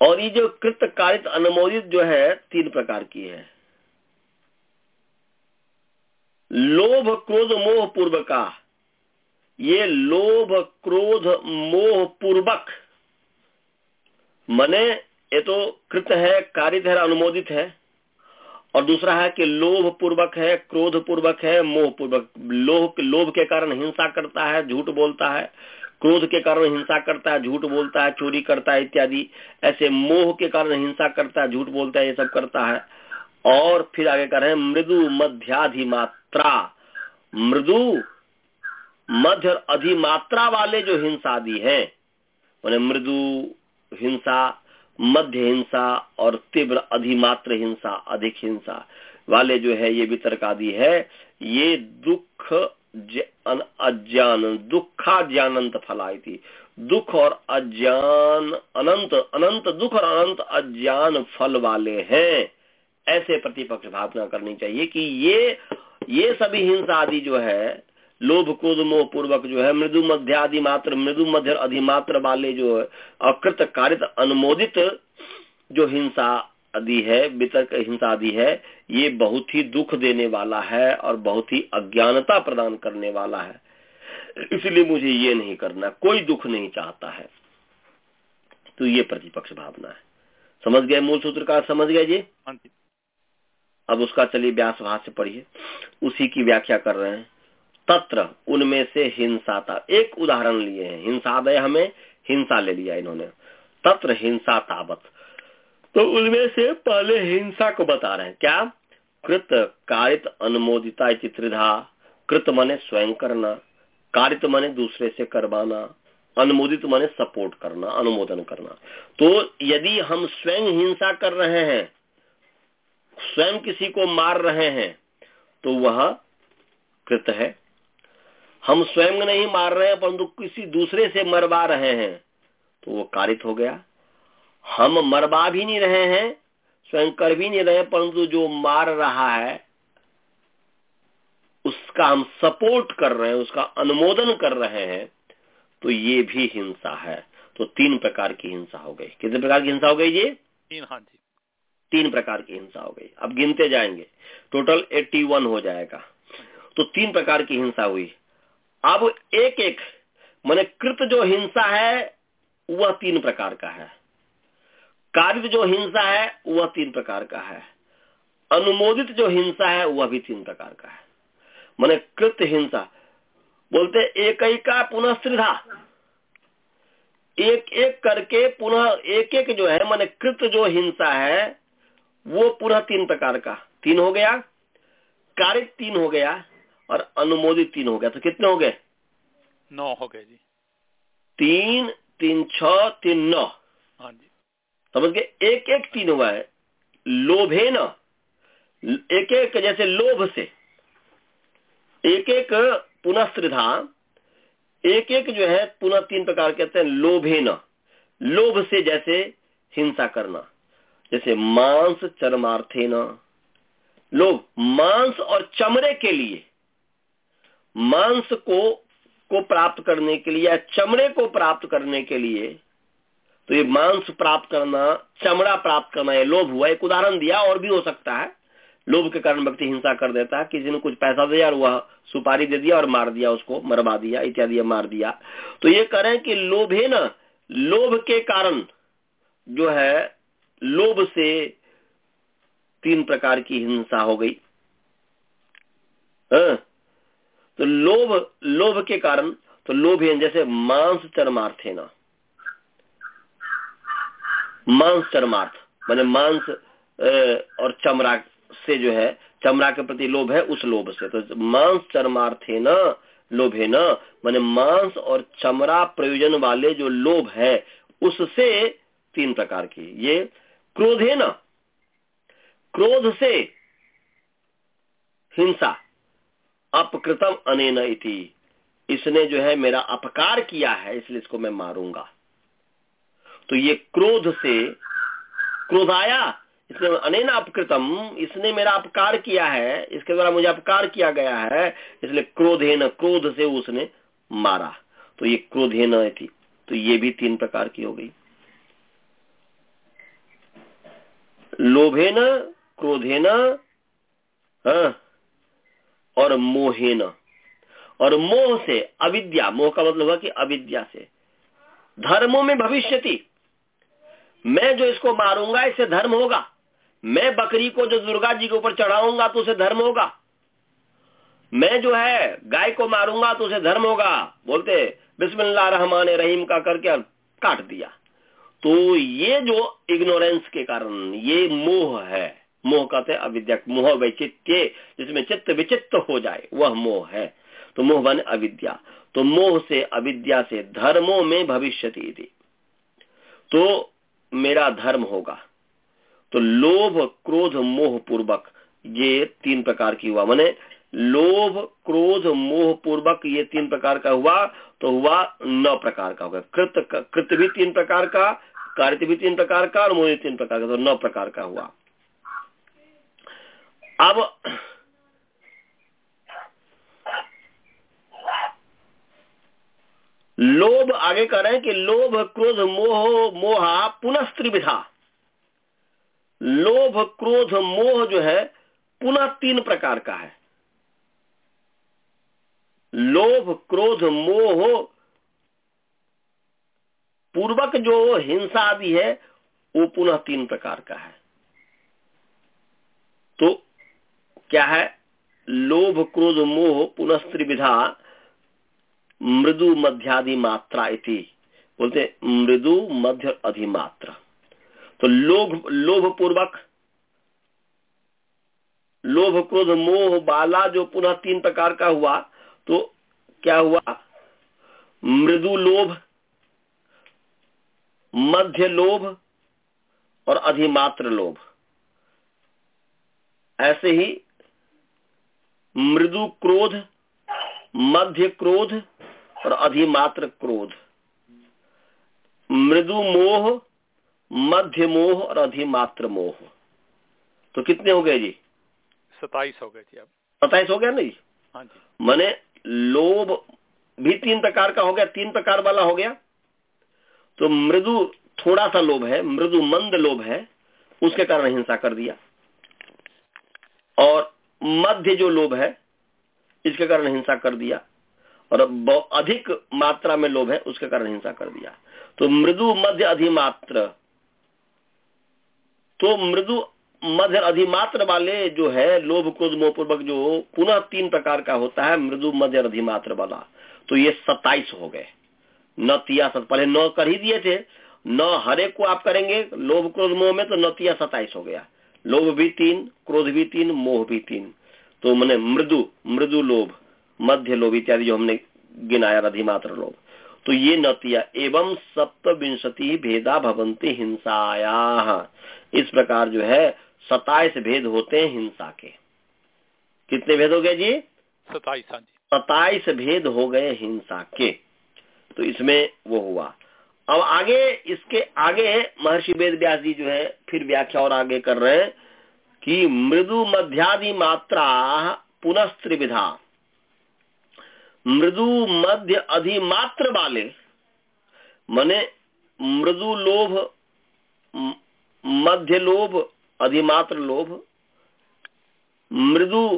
और ये जो कृत, कारित, अनुमोदित जो है, तीन प्रकार की है। लोभ क्रोध मोह पूर्वका। ये लोभ क्रोध मोह पूर्वक। मने, ये तो कृत है कारित है अनुमोदित है। और दूसरा है कि लोभ पूर्वक है, क्रोध पूर्वक है, मोह पूर्वक। लोभ लोभ के कारण हिंसा करता है, झूठ बोलता है। क्रोध के कारण हिंसा करता है, झूठ बोलता है, चोरी करता है इत्यादि। ऐसे मोह के कारण हिंसा करता है, झूठ बोलता है, ये सब करता है। और फिर आगे कर रहे हैं, मृदु मध्याधिमात्रा मृदु, मध्य और अधिमात्रा वाले जो हिंसादि हैं मैंने मृदु हिंसा, मध्य हिंसा और तीव्र अधिमात्र हिंसा, अधिक हिंसा वाले जो है ये वितर्क आदि है, ये दुख अज्ञान दुखा ज्ञानंत फलाई थी दुख और अज्ञान अनंत अनंत दुख और अनंत अज्ञान फल वाले हैं। ऐसे प्रतिपक्ष भावना करनी चाहिए कि ये ये सभी हिंसा आदि जो है, लोभ, क्रोध, मोह पूर्वक जो है, मृदु, मध्य आदि मात्र, मृदु, मध्य अधिमात्र वाले जो अकृत कारित, अनुमोदित जो हिंसा आदि है, वितर्क हिंसा आदि है, ये बहुत ही दुख देने वाला है और बहुत ही अज्ञानता प्रदान करने वाला है। इसलिए मुझे ये नहीं करना, कोई दुख नहीं चाहता है। तो ये प्रतिपक्ष भावना है। समझ गए मूल सूत्र का? समझ गए जी? हाँ जी। अब उसका चलिए व्यास भाष्य पढ़िए। उसी की व्याख्या कर रहे हैं। तत्र उनमें से हिंसा था। एक उदाहरण लिए हैं। हिंसादय हमें हिंसा ले लिया इन्होंने। तत्र हिंसा तावत। तो उनमें से पहले हिंसा को बता रहे हैं। क्या? कृत कारित अनुमोदिता चित्रिधा कृत मने स्वयं करना। कारित मने दूसरे से करवाना। अनुमोदित मने सपोर्ट करना, अनुमोदन करना। तो यदि हम स्वयं हिंसा कर रहे हैं स्वयं किसी को मार रहे हैं तो वह कृत है। हम स्वयं नहीं मार रहे हैं, परंतु किसी दूसरे से मरवा रहे हैं तो वो कारित हो गया। हम मरवा भी नहीं रहे हैं, स्वयं कर भी नहीं रहे, परंतु जो मार रहा है, उसका हम सपोर्ट कर रहे हैं, उसका अनुमोदन कर रहे हैं तो ये भी हिंसा है। तो तीन प्रकार की हिंसा हो गई। कितने प्रकार की हिंसा हो गई ये? तीन हाँ जी। तीन प्रकार की हिंसा हो गई। अब गिनते जाएँगे। टोटल 81 हो जाएगा। तो तीन प्रकार की हिंसा हुई। अब एक एक मैंने कृत जो हिंसा है, वह तीन प्रकार का है। कार्य जो हिंसा है, वह तीन प्रकार का है। अनुमोदित जो हिंसा है, वह भी तीन प्रकार का है। मैंने कृत हिंसा। बोलते एक ही का पुनः एक एक करके पुनः एक एक जो है, मैंने कृत जो हिंसा है वो पुनः तीन प्रकार का। तीन हो गया कार्य तीन हो गया और अनुमोदित तीन हो गया। तो कितने हो गए? नौ हो गए जी। तीन तीन छ तीन नौ। हाँ जी। समझ गए? एक एक तीन हुआ है। लोभे न एक एक जैसे लोभ से। एक एक पुनः त्रिधा एक एक जो है पुनः तीन प्रकार कहते हैं लोभे न। लोभ से जैसे हिंसा करना। जैसे मांस चरमार्थे न लोग मांस और चमड़े के लिए, मांस को को प्राप्त करने के लिए या चमड़े को प्राप्त करने के लिए तो ये मांस प्राप्त करना, चमड़ा प्राप्त करना ये लोभ हुआ। एक उदाहरण दिया और भी हो सकता है। लोभ के कारण व्यक्ति हिंसा कर देता है। किसी ने कुछ पैसा दिया और वह सुपारी दे दिया और मार दिया, उसको मरवा दिया, इत्यादि मार दिया। तो ये करें कि लोभ ना लोभ के कारण जो है लोभ से तीन प्रकार की हिंसा हो गई। हाँ? तो लोभ लोभ के कारण तो लोभ जैसे मांस चरमार्थ है ना। मांस चरमार्थ, मैंने मांस और चमड़ा से जो है चमड़ा के प्रति लोभ है उस लोभ से। तो मांस चरमार्थ है न, लोभ है ना, मैंने मांस और चमड़ा प्रयोजन वाले जो लोभ है, उससे तीन प्रकार की। ये क्रोध है न? क्रोध से हिंसा, अपकृतम अनेन इति। इसने जो है मेरा अपकार किया है, इसलिए इसको मैं मारूँगा। तो ये क्रोध से, क्रोध आया, इसने अनेन अपकृतम, इसने मेरा अपकार किया है, इसके द्वारा मुझे अपकार किया गया है, इसलिए क्रोधेन क्रोध से उसने मारा। तो ये क्रोधेन थी तो ये भी तीन प्रकार की हो गई। लोभेन क्रोधेन हाँ, और मोहेन। और मोह से अविद्या मोह का मतलब हुआ कि अविद्या से। धर्मों में भविष्यति। मैं जो इसको मारूँगा इससे धर्म होगा। मैं बकरी को जो दुर्गा जी के ऊपर चढ़ाऊँगा तो उसे धर्म होगा। मैं जो है गाय को मारूँगा तो उसे धर्म होगा। बोलते बिस्मिल्लाह रहमान रहीम का करके काट दिया। तो ये जो इग्नोरेंस के कारण, ये मोह है, मोह कहते हैं अविद्या मोह वैचित्य जिसमें चित्त विचित्त हो जाए, वह मोह है। तो मोह बने अविद्या। तो मोह से, अविद्या से धर्मों में भविष्य तो मेरा धर्म होगा। तो लोभ, क्रोध मोह पूर्वक ये तीन प्रकार की हुआ। मैंने लोभ, क्रोध मोह पूर्वक ये तीन प्रकार का हुआ तो हुआ नौ प्रकार का होगा। कृत कृत भी तीन प्रकार का कार्य भी तीन प्रकार का और मोह तीन प्रकार का तो नौ प्रकार का हुआ। अब लोभ, आगे कह रहे हैं कि लोभ, क्रोध, मोह, मोहा पुनः त्रिविधा लोभ, क्रोध, मोह जो है, पुनः तीन प्रकार का है। लोभ, क्रोध, मोह पूर्वक जो हिंसा आदि है, वो पुनः तीन प्रकार का है। तो क्या है? लोभ, क्रोध, मोह पुनः त्रिविधा मृदु, मध्यादि मात्रा इति। बोलते मृदु, मध्य अधिमात्रा तो लोभ लोभ पूर्वक लोभ, क्रोध, मोह, बाला जो पुनः तीन प्रकार का हुआ तो क्या हुआ? मृदु लोभ मध्य लोभ और अधिमात्र लोभ। ऐसे ही मृदु क्रोध मध्य क्रोध और अधिमात्र क्रोध। मृदु मोह मध्य मोह और अधिमात्र मोह। तो कितने हो गए जी? सताइस हो गए जी अब। सताइस हो गया नहीं हाँ जी। माने लोभ भी तीन प्रकार का हो गया तीन प्रकार वाला हो गया। तो मृदु थोड़ा सा लोभ है, मृदु मंद लोभ है, उसके कारण हिंसा कर दिया। और मध्य जो लोभ है, इसके कारण हिंसा कर दिया। और अधिक मात्रा में लोभ है, उसके कारण हिंसा कर दिया। तो मृदु मध्य अधिमात्र तो मृदु मध्य अधिमात्र वाले जो है, लोभ, क्रोध मोहपूर्वक जो, पुनः तीन प्रकार का होता है मृदु मध्य अधिमात्र वाला। तो ये सत्ताईस हो गए। न तिया सत पहले नौ कर ही दिए थे। न हरेक को आप करेंगे लोभ क्रोध मोह में तो न तिया सताइस हो गया। लोभ भी तीन क्रोध भी तीन मोह भी तीन। तो मैंने मृदु मृदु लोभ मध्य लोभ इत्यादि जो हमने गिनाया अधिमात्र लोभ। तो ये नतिया एवं सप्तविंशति भेदा भवंती हिंसाया। इस प्रकार जो है सताइस भेद होते हैं हिंसा के। कितने भेद हो गए जी? सताइस हाँ सताइस भेद हो गए हिंसा के। तो इसमें वो हुआ। अब आगे, इसके आगे महर्षि वेद व्यास जी जो है, फिर व्याख्या और आगे कर रहे हैं कि मृदु मध्यादि मात्रा पुनः त्रिविधा मृदु मध्य अधिमात्र वाले, मने मृदु लोभ, मध्य लोभ, अधिमात्र लोभ, मृदु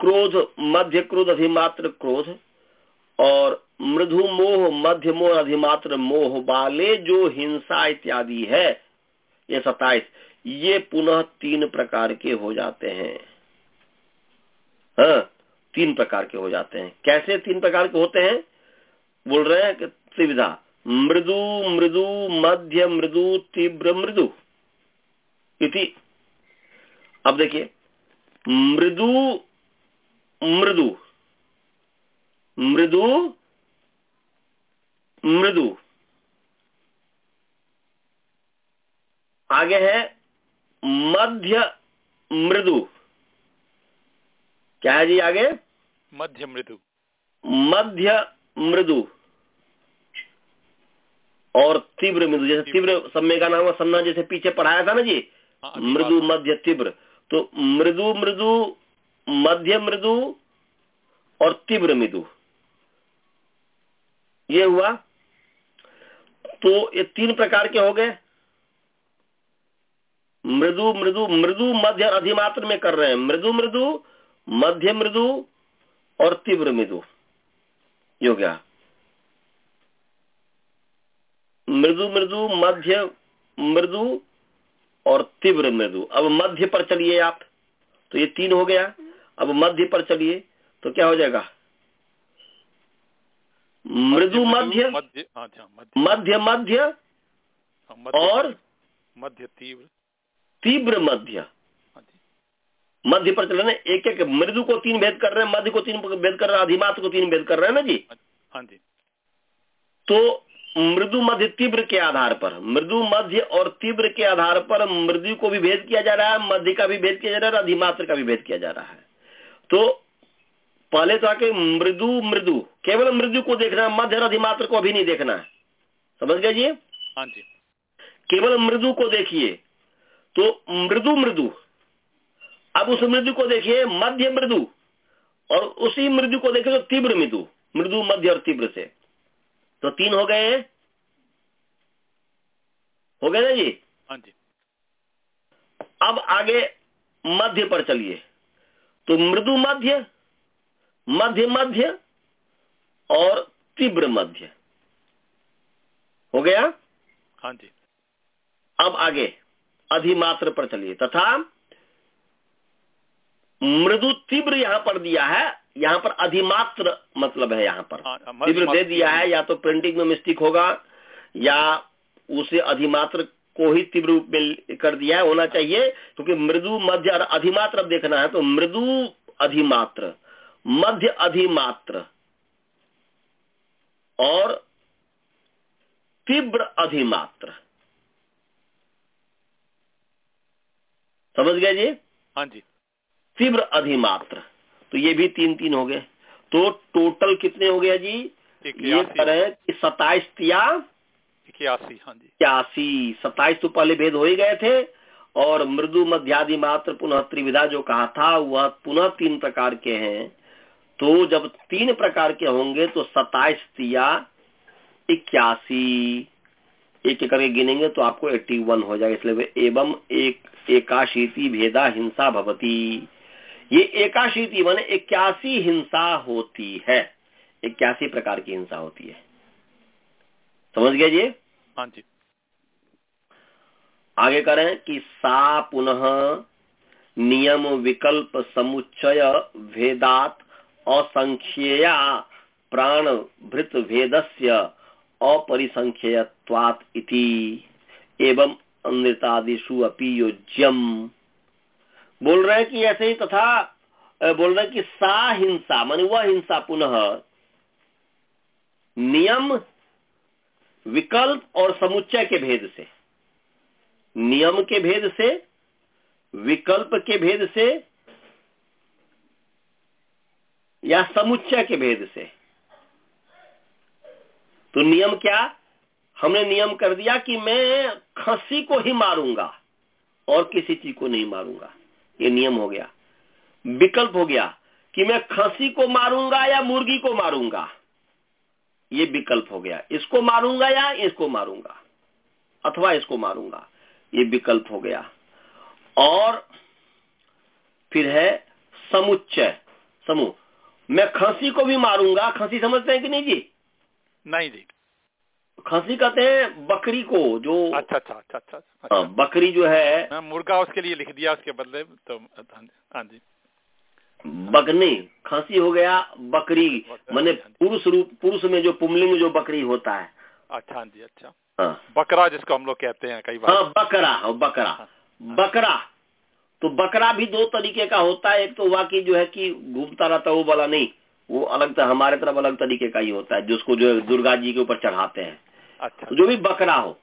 क्रोध, मध्य क्रोध, अधिमात्र क्रोध, और मृदु मोह, मध्य मोह, अधिमात्र मोह वाले जो हिंसा इत्यादि है, ये सताइस, ये पुनः तीन प्रकार के हो जाते हैं। हाँ तीन प्रकार के हो जाते हैं। कैसे तीन प्रकार के होते हैं? बोल रहे हैं त्रिविधा, मृदु मृदु, मध्य, मृदु, तीव्र, मृदु इति। अब देखिए, मृदु मृदु मृदु मृदु। आगे है मध्य मृदु। क्या है जी आगे? मध्य मृदु। मध्य मृदु। और तीव्र मृदु जैसे तीव्र। समय का नाम सन्ना जैसे पीछे पढ़ाया था ना जी? हाँ, मृदु मध्य तीव्र। तो मृदु मृदु मध्य मृदु और तीव्र मृदु। ये हुआ तो ये तीन प्रकार के हो गए। मृदु मृदु मृदु, मध्य, अधिमात्र में कर रहे हैं। मृदु मृदु, मध्य, मृदु और तीव्र मृदु। ये गया। मृदु मृदु, मध्य, मृदु और तीव्र मृदु। अब मध्य पर चलिए आप। तो ये तीन हो गया। अब मध्य पर चलिए। तो क्या हो जाएगा? मृदु मध्य। मध्य हाँ, हाँ, मध्य। मध्य हाँ, और? मध्य तीव्र। तीव्र मध्य। मध्य पर चले ना एक एक मृदु को तीन भेद कर रहे हैं मध्य को तीन भेद कर रहे हैं अधिमात को तीन भेद कर रहे हैं ना जी? हाँ जी। तो मृदु मध्य तीव्र के आधार पर मृदु मध्य और तीव्र के आधार पर मृदु को भी भेद किया जा रहा है मध्य का भी भेद किया जा रहा है अधिमात्र का भी भेद किया जा रहा है। तो पहले तो आके मृदु मृदु। केवल मृदु को देखना है मध्य अधिमात्र को अभी नहीं देखना। है समझ गए जी? हाँ जी। केवल मृदु को देखिए। तो मृदु मृदु। अब उस मृदु को देखिए मध्य मृदु। और उसी मृदु को देखिए तो तीव्र मृदु। मृदु मध्य और तीव्र से। तो तीन हो गए हो गए ना जी? हाँ जी। अब आगे मध्य पर चलिए। तो मृदु मध्य मध्य मध्य और तीव्र मध्य। हो गया? हाँ जी। अब आगे अधिमात्र पर चलिए। तथा मृदु तीव्र यहाँ पर दिया है यहाँ पर अधिमात्र मतलब है यहाँ पर। हाँ, तीव्र दे दिया है या तो प्रिंटिंग में मिस्टेक होगा या उसे अधिमात्र को ही तीव्र रूप में कर दिया है होना चाहिए क्योंकि मृदु मध्य और अधिमात्र अब देखना है तो मृदु अधिमात्र। मध्य अधिमात्र और तीव्र अधिमात्र समझ गए जी? हाँ जी। तीव्र अधिमात्र तो ये भी तीन तीन हो गए। तो टोटल कितने हो गए जी? ये करें कि सताइस तिया इक्यासी हाँ जी। इक्यासी। सताइस तो पहले भेद हो ही गए थे और मृदु मध्यादि मात्र पुनः त्रिविधा जो कहा था वह पुनः तीन प्रकार के हैं। तो जब तीन प्रकार के होंगे तो सताइस तिया इक्यासी एक एक करके गिनेंगे तो आपको एट्टी वन हो जाएगा। इसलिए एवं एक एकाशीति भेदा हिंसा भवती। ये एकाशीति मान इक्यासी हिंसा होती है। इक्यासी प्रकार की हिंसा होती है। समझ गया जी? हाँ जी। आगे करें कि सा पुनः नियम विकल्प समुच्चय भेदात असंख्यया प्राण भृत भेदस्य अपरिसंख्यत्वात् इति। एवं अमृतादिशु अपि योज्यम। बोल रहे कि ऐसे ही तथा बोल रहे कि सा हिंसा, मान वह हिंसा पुनः। नियम, विकल्प और समुच्चय के भेद से। नियम के भेद से, विकल्प के भेद से या समुच्चय के भेद से। तो नियम क्या? हमने नियम कर दिया कि मैं खसी को ही मारूँगा और किसी चीज़ को नहीं मारूँगा। ये नियम हो गया। विकल्प हो गया कि मैं खसी को मारूँगा या मुर्गी को मारूँगा। ये विकल्प हो गया। इसको मारूँगा या इसको मारूँगा? अथवा इसको मारूँगा? ये विकल्प हो गया। और फिर है समुच्चय। समूह। मैं खसी को भी मारूँगा। खसी समझते हैं कि नहीं जी? नहीं जी। खसी कहते हैं बकरी को जो अच्छा अच्छा अच्छा अच्छा, अच्छा। हाँ, बकरी जो है हाँ, मुर्गा उसके लिए लिख दिया उसके बदले तो हाँ जी बगने खांसी हो गया बकरी। मैंने हाँ पुरुष रूप पुरुष में जो पुमलिंग जो बकरी होता है। अच्छा जी अच्छा। हाँ। बकरा जिसको हम लोग कहते हैं कई बार। हाँ बकरा हाँ बकरा हाँ, बकरा तो बकरा भी दो तरीके का होता है। एक तो वाकई जो है कि घूमता रहता है वो वाला नहीं। वो अलग तरह हमारे तरफ़ अलग तरीके का ही होता है जिसको जो है दुर्गा जी के ऊपर चढ़ाते हैं। अच्छा। तो जो भी बकरा हो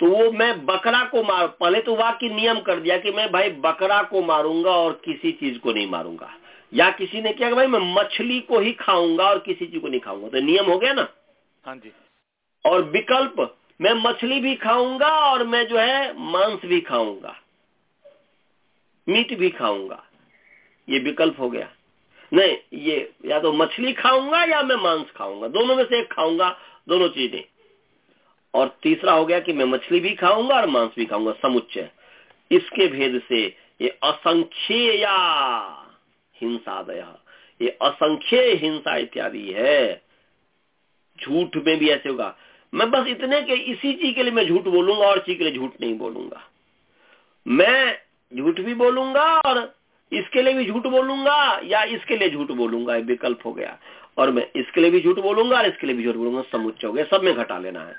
तो वो मैं बकरा को मार पहले तो वाकई नियम कर दिया कि मैं भाई बकरा को मारूँगा और किसी चीज़ को नहीं मारूँगा। या किसी ने किया कि भाई मैं मछली को ही खाऊँगा और किसी चीज़ को नहीं खाऊँगा। तो नियम हो गया ना? हाँ जी। और विकल्प मैं मछली भी खाऊँगा और मैं जो है मांस भी खाऊँगा। मीट भी खाऊँगा। ये विकल्प हो गया। नहीं, ये या तो मछली खाऊँगा या मैं मांस खाऊँगा। दोनों में से एक खाऊँगा, दोनों चीज़ें। और तीसरा हो गया कि मैं मछली भी खाऊँगा और मांस भी खाऊँगा, समुच्चय। इसके भेद से ये असंख्य हिंसा दया ये असंख्य हिंसा इत्यादि है। झूठ में भी ऐसे होगा। मैं बस इतने के इसी चीज़ के लिए मैं झूठ बोलूँगा और चीज़ के लिए झूठ नहीं बोलूँगा। मैं झूठ भी बोलूँगा और इसके लिए भी झूठ बोलूँगा या इसके लिए झूठ बोलूँगा? ये विकल्प हो गया। और मैं इसके लिए भी झूठ बोलूँगा और इसके लिए भी झूठ बोलूँगा। समुच्चय हो गया। सब में घटा लेना है।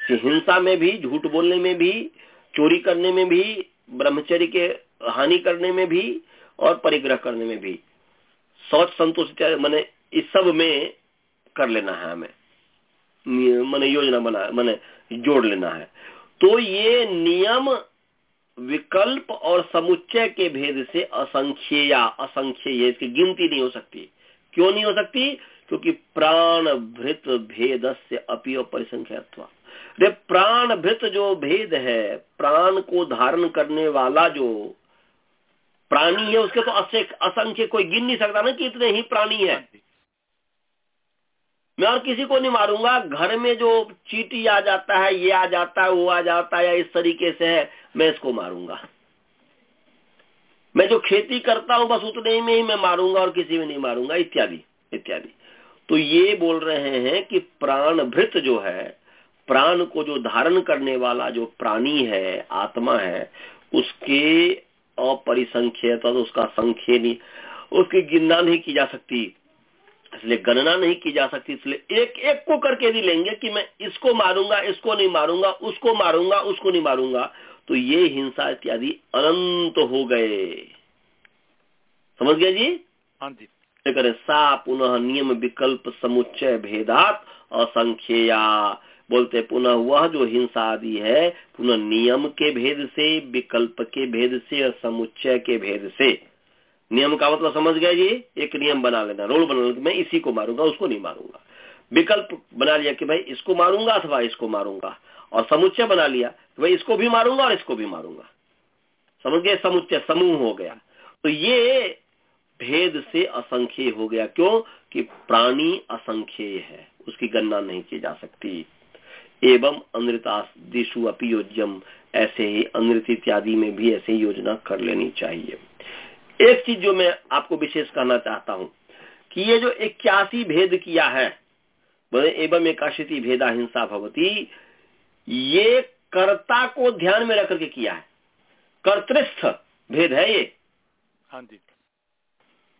हिंसा में भी, झूठ बोलने में भी, चोरी करने में भी, ब्रह्मचर्य के हानि करने में भी और परिग्रह करने में भी। सोच संतोष मैंने इस सब में कर लेना है हमें। मैंने योजना बना, मैंने जोड़ लेना है। तो ये नियम विकल्प और समुच्चय के भेद से असंख्य या असंख्य इसकी गिनती नहीं हो सकती। क्यों नहीं हो सकती? क्योंकि प्राण भृत भेद से अपी परिसंख्या प्राण भृत जो भेद है, प्राण को धारण करने वाला जो प्राणी है, उसके तो असंख्य कोई गिन नहीं सकता ना कि इतने ही प्राणी है। मैं और किसी को नहीं मारूँगा। घर में जो चीटी आ जाता है, ये आ जाता है, वो आ जाता है, या इस तरीके से है, मैं इसको मारूँगा। मैं जो खेती करता हूँ, बस उतने में ही मैं मारूँगा और किसी में नहीं मारूँगा। इत्यादि इत्यादि। तो ये बोल रहे हैं कि प्राण भृत जो है, प्राण को जो धारण करने वाला जो प्राणी है, आत्मा है, उसके अपरिसंख्य तो उसका संख्य नहीं, उसकी गिनना नहीं की जा सकती। इसलिए गणना नहीं की जा सकती इसलिए एक एक को करके भी लेंगे कि मैं इसको मारूँगा इसको नहीं मारूँगा उसको मारूँगा उसको नहीं मारूँगा तो ये हिंसा इत्यादि अनंत हो गए। समझ गया जी? हाँ जी। करे सा पुनः नियम विकल्प समुच्चय भेदात असंख्या बोलते पुनः वह जो हिंसा आदि है पुनः नियम के भेद से विकल्प के भेद से और समुच्चय के भेद से। नियम का मतलब समझ गया जी? एक नियम बना लेना, रोल बना लेना मैं इसी को मारूँगा, उसको नहीं मारूँगा। विकल्प बना लिया कि भाई इसको मारूँगा अथवा इसको मारूँगा। और समुच्चय बना लिया कि भाई इसको भी मारूँगा और इसको भी मारूँगा। समझ गए? समुच्चय समूह हो गया। तो ये भेद से असंख्य हो गया। क्यों? कि प्राणी असंख्य है, उसकी गणना नहीं की जा सकती। एवं दिशु अपी योज्यम, ऐसे ही अनृत इत्यादि में भी ऐसे योजना कर लेनी चाहिए। एक चीज़ जो मैं आपको विशेष कहना चाहता हूँ कि ये जो इक्यासी भेद किया है एवं एकाशिति भेदा हिंसा भवती ये कर्ता को ध्यान में रख करके किया है। कर्तृस्थ भेद है ये। हाँ जी।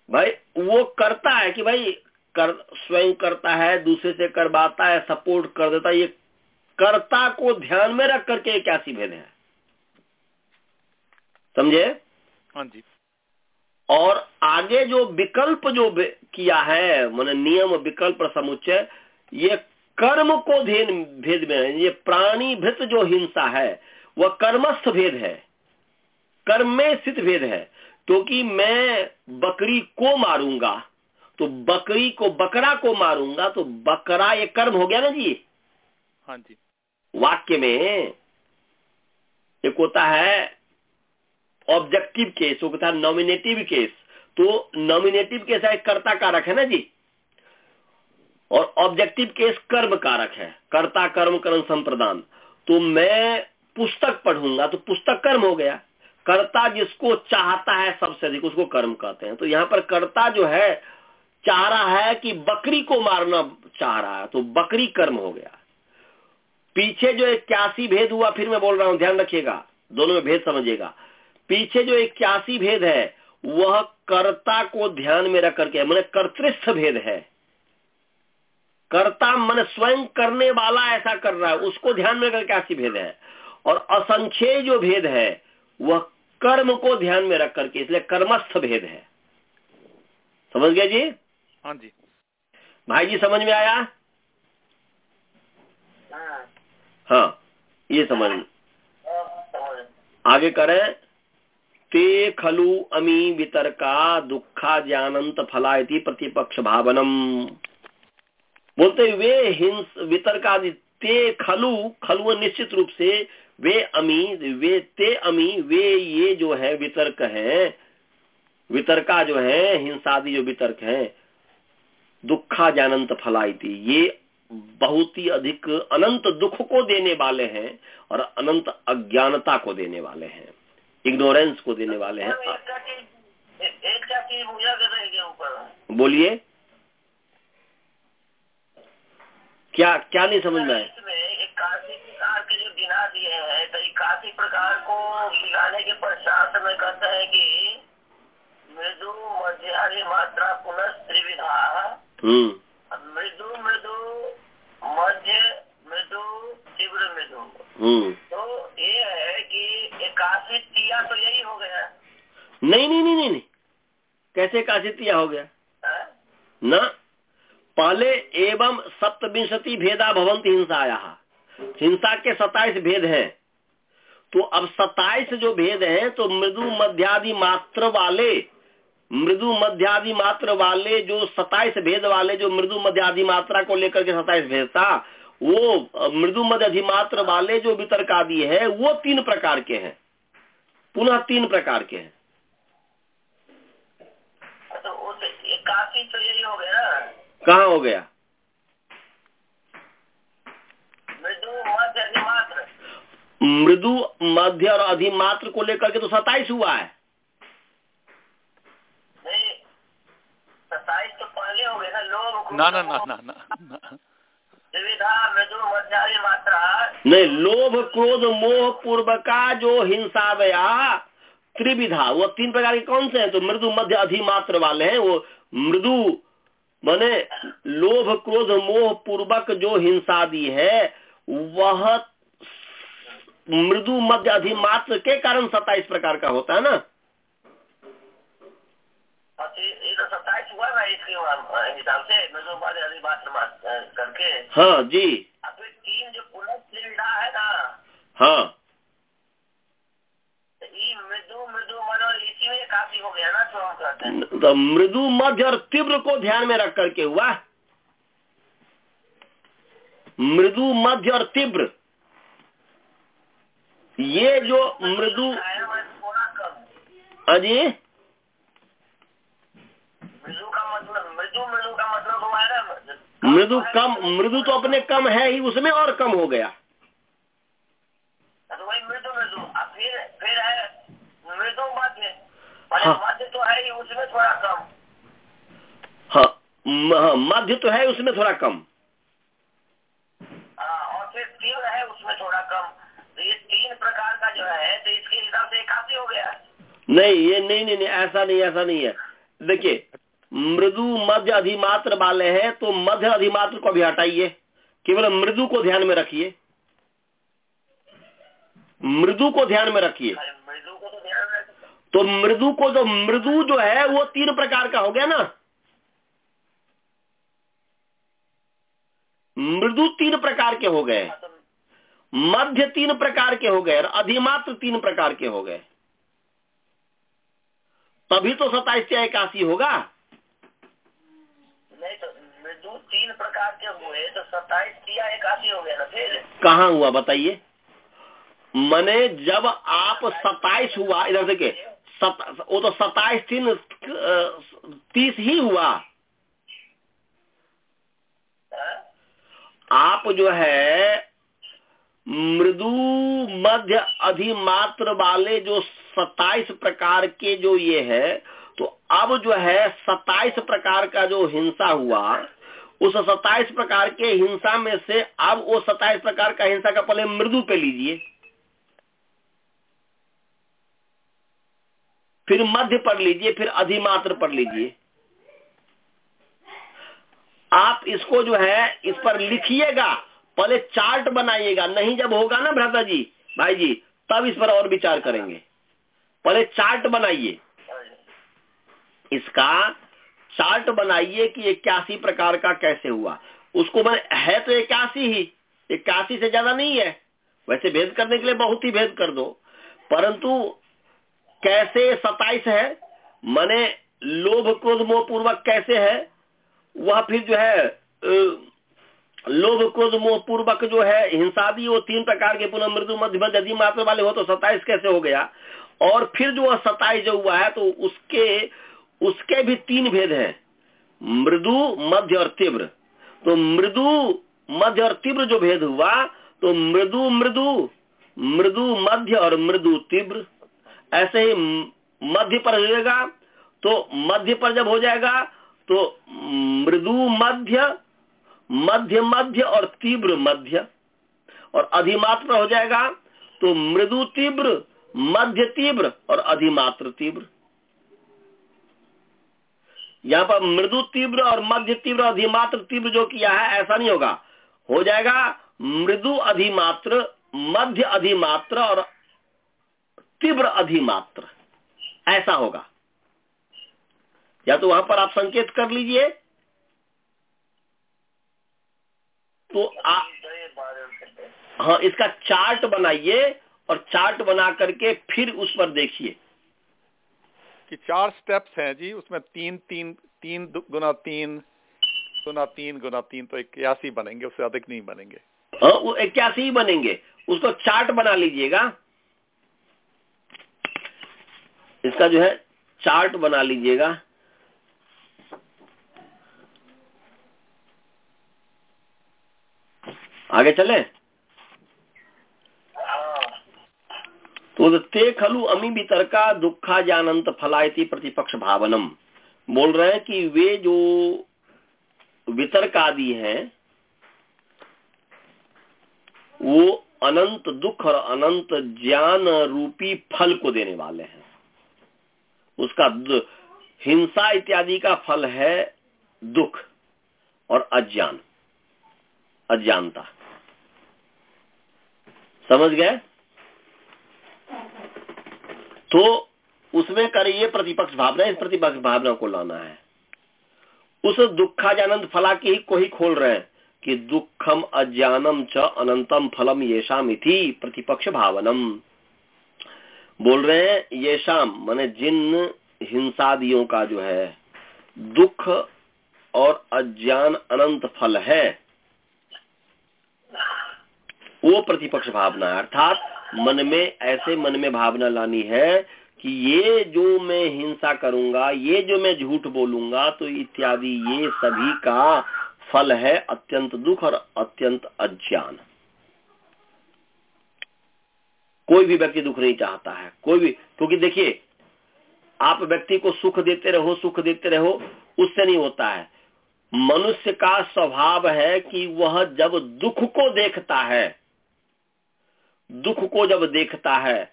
भाई वो करता है कि भाई कर स्वयं करता है दूसरे से करवाता है सपोर्ट कर देता है ये कर्ता को ध्यान में रख करके इक्यासी भेद है। समझे? हाँ जी। और आगे जो विकल्प जो किया है मैंने नियम विकल्प समुच्चय ये कर्म को भेद में है। ये प्राणी भृत जो हिंसा है वह कर्मस्थ भेद है। कर्म में स्थित भेद है। क्योंकि तो मैं बकरी को मारूँगा तो बकरी को बकरा को मारूँगा तो बकरा ये कर्म हो गया ना जी? हाँ जी। वाक्य में एक होता है ऑब्जेक्टिव केस वो है नॉमिनेटिव केस तो नॉमिनेटिव केस है कर्ता कारक है ना जी? और ऑब्जेक्टिव केस कर्म कारक है, कर्ता, कर्म कर्म, संप्रदान। तो मैं पुस्तक पढ़ूँगा तो पुस्तक कर्म हो गया। कर्ता जिसको चाहता है सबसे अधिक, उसको कर्म कहते हैं। तो यहाँ पर कर्ता जो है, चाह रहा है कि बकरी को मारना चाह रहा है तो बकरी कर्म हो गया। पीछे जो इक्यासी भेद हुआ, फिर मैं बोल रहा हूँ, ध्यान रखिएगा, दोनों में भेद समझिएगा। पीछे जो इक्यासी भेद है वह कर्ता को ध्यान में रख करके मैंने कर्तृस्थ भेद है। कर्ता मन स्वयं करने वाला ऐसा कर रहा है उसको ध्यान में रखकर इक्यासी भेद है। और असंख्य जो भेद है वह कर्म को ध्यान में रख करके इसलिए कर्मस्थ भेद है। समझ गया जी? हाँ जी। भाई जी समझ में आया? हाँ, हाँ ये समझ में। समझ। आगे करें। ते खलु अमी वितर्का दुखा ज्ञानंत फलायती प्रतिपक्ष भावनम बोलते वे हिंस, वितर्कादि, ते खलु खलु निश्चित रूप से वे अमी, वे, ते अमी, वे ये जो है, वितर्क है। वितर्का जो है, हिंसादि जो वितर्क है, दुखा जानंत फलाइती ये बहुत ही अधिक अनंत दुख को देने वाले हैं और अनंत अज्ञानता को देने वाले हैं। इग्नोरेंस को देने वाले हैं। ऊपर? बोलिए। क्या क्या नहीं समझ में आया? इसमें प्रकार के जो गिना दिए हैं तो प्रकार को गिनाने के पश्चात में कहता है कि मृदु मध्यारी मात्रा पुनः त्रिविधा हम्म। मृदु मृदु मध्य मृदु तीव्र मृदु। हम्म। तो तिया तो यही हो गया। नहीं नहीं नहीं नहीं नहीं। कैसे काशितिया हो गया? न पहले एवं सप्तविंशति भेदा भवंती हिंसाया। हिंसा के सताइस भेद हैं। तो अब सताइस जो भेद हैं तो मृदु मध्यादि मात्र वाले मृदु मध्यादि मात्र वाले जो सताइस भेद वाले जो मृदु मध्यादि मात्रा को लेकर के सताइस भेद था वो मृदु मध्य अधिमात्र वाले जो वितर्क आदि है वो तीन प्रकार के हैं। पुनः तीन प्रकार के हैं। तो उस इक्यासी तो यही हो गया ना। कहाँ हो गया? मृदु मध्य अधिमात्र। मृदु मध्य और अधिमात्र को लेकर के तो सताइस हुआ है। नहीं सत्ताईस तो पहले हो गए ना लोग ना ना ना ना ना ना सुविधा मृदु मध्यारी मात्रा नहीं लोभ, क्रोध, मोह पूर्वका जो हिंसा दया त्रिविधा, वो तीन प्रकार के कौन से हैं? तो मृदु, मध्य अधिमात्र वाले हैं वो। मृदु माने लोभ, क्रोध, मोह, पूर्वक जो हिंसा दी है, वह मृदु, मध्य अधिमात्र के कारण सत्ताईस प्रकार का होता है ना और ये ये तो सत्ताईस हुआ ना इसके हिसाब से मृदु मध्य अधिमात्र मात्र करके हाँ जी। तीन जो पुनः है ना हाँ। तो मृदु मृदु मनो इसी में काफ़ी हो गया ना तो हम कहते हैं तो मृदु मध्य और तीव्र को ध्यान में रख करके हुआ। मृदु मध्य और तीव्र। ये जो मृदु आया मैं अजी मतलब, मतलब मृदु कम मृदु तो अपने कम है ही उसमें और कम हो गया। तो मृदु मृदु। फिर फिर है मृदु मध्य हाँ। मध्य तो है ही उसमें थोड़ा कम। हाँ, हाँ मध्य तो है उसमें थोड़ा कम। हाँ, और फिर तीन है उसमें थोड़ा कम। तो ये तीन प्रकार का जो है तो इसके हिसाब से काफ़ी हो गया। नहीं ये नहीं नहीं, नहीं ऐसा नहीं ऐसा नहीं है। देखिए मृदु मध्य अधिमात्र वाले हैं तो मध्य अधिमात्र को भी हटाइए। केवल मृदु को ध्यान में रखिए। मृदु को ध्यान में रखिए। तो तो मृदु को जो मृदु जो है वो तीन प्रकार का हो गया ना। मृदु तीन प्रकार के हो गए। तो मध्य तीन प्रकार के हो गए और अधिमात्र तीन प्रकार के हो गए। तभी तो सताइस या इक्यासी होगा नहीं तो मृदु तीन प्रकार के हुए तो सत्ताईस या इक्यासी हो गया ना फिर? कहाँ हुआ बताइए। मैंने जब आप सताइस हुआ इधर देखिए सत, वो तो सताइस तीन तीस ही हुआ। हाँ? आप जो है मृदु मध्य अधिमात्र वाले जो सताइस प्रकार के जो ये है तो अब जो है सताइस प्रकार का जो हिंसा हुआ उस सताइस प्रकार के हिंसा में से अब वो सताइस प्रकार का हिंसा का पहले मृदु पे लीजिए। फिर मध्य पर लीजिए, फिर अधिमात्र पर लीजिए। आप इसको जो है, इस पर लिखिएगा, पहले चार्ट बनाइएगा। नहीं जब होगा ना भ्राता जी भाई जी तब इस पर और विचार करेंगे। पहले चार्ट बनाइए। इसका चार्ट बनाइए कि इक्यासी प्रकार का कैसे हुआ। उसको मैं, है तो इक्यासी ही। इक्यासी से ज़्यादा नहीं है। वैसे भेद करने के लिए बहुत ही भेद कर दो। परंतु कैसे सताइस है? मने लोभ क्रोध मोह पूर्वक कैसे है? वह फिर जो है लोभ क्रोध मोह पूर्वक जो है, हिंसा भी वो तीन प्रकार के पुनः मृदु, मध्य अधि मात्र वाले हो तो सताइस कैसे हो गया? और फिर जो सताइस जो हुआ है तो उसके उसके भी तीन भेद हैं। मृदु, मध्य और तीव्र। तो मृदु, मध्य और तीव्र जो भेद हुआ तो मृदु मृदु मृदु, मध्य और मृदु, तीव्र। ऐसे ही मध्य पर होगा तो मध्य पर जब हो जाएगा तो मृदु, मध्य मध्य मध्य और तीव्र, मध्य। और अधिमात्र हो जाएगा तो मृदु, तीव्र, मध्य, तीव्र और अधिमात्र, तीव्र। यहाँ पर मृदु तीव्र और मध्य तीव्र अधिमात्र तीव्र जो किया है, ऐसा नहीं होगा। हो जाएगा मृदु अधिमात्र, मध्य अधिमात्र और तीव्र अधिमात्र। ऐसा होगा। या तो वहाँ पर आप संकेत कर लीजिए। तो आ। हाँ इसका चार्ट बनाइए और चार्ट बना करके फिर उस पर देखिए। कि चार स्टेप्स हैं जी, उसमें तीन तीन तीन गुना तीन गुना तीन गुना तीन तो इक्यासी बनेंगे, उससे अधिक नहीं बनेंगे। हाँ इक्यासी ही बनेंगे। उसको चार्ट बना लीजिएगा। इसका जो है चार्ट बना लीजिएगा। आगे चले हाँ तो ते खलु अमी वितर्का दुखा जानंत फलायती प्रतिपक्ष भावनम बोल रहे हैं कि वे जो वितर्क आदि हैं, वो अनंत दुख और अनंत ज्ञान रूपी फल को देने वाले हैं। उसका हिंसा इत्यादि का फल है दुख और अज्ञान, अज्ञानता। समझ गए? तो उसमें करिए प्रतिपक्ष भावना इस प्रतिपक्ष भावना को लाना है। उस दुखाजानंद फला की ही को ही खोल रहे हैं कि दुखम अज्ञानम च अनंतम फलम येषाम इति प्रतिपक्ष भावनम। बोल रहे हैं ये शाम माने जिन हिंसादियों का जो है, दुख और अज्ञान अनंत फल है, वो प्रतिपक्ष भावना है। अर्थात मन में, ऐसे मन में भावना लानी है कि ये जो मैं हिंसा करूँगा, ये जो मैं झूठ बोलूँगा तो इत्यादि ये सभी का फल है अत्यंत दुख और अत्यंत अज्ञान। कोई भी व्यक्ति दुख नहीं चाहता है। कोई भी, क्योंकि देखिए, आप व्यक्ति को सुख देते रहो, सुख देते रहो, उससे नहीं होता है। मनुष्य का स्वभाव है कि वह जब दुख को देखता है दुख को जब देखता है,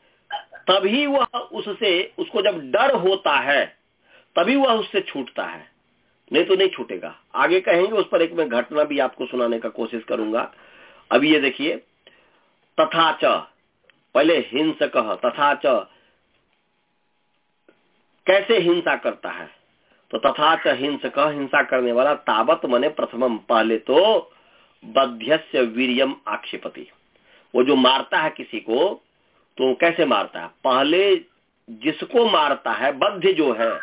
तभी वह उससे, उसको जब डर होता है, तभी वह उससे छूटता है। नहीं तो नहीं छूटेगा। आगे कहेंगे, उस पर एक मैं घटना भी आपको सुनाने का कोशिश करूँगा। अभी ये देखिए, तथा च, पहले हिंसक, तथा च, कैसे हिंसा करता है? तो तथा च हिंसक, हिंसा करने वाला ताबत मने प्रथमम पहले तो बध्यस्य वीरियम आक्षेपति। वो जो मारता है किसी को तो कैसे मारता है? पहले जिसको मारता है बद्ध जो है,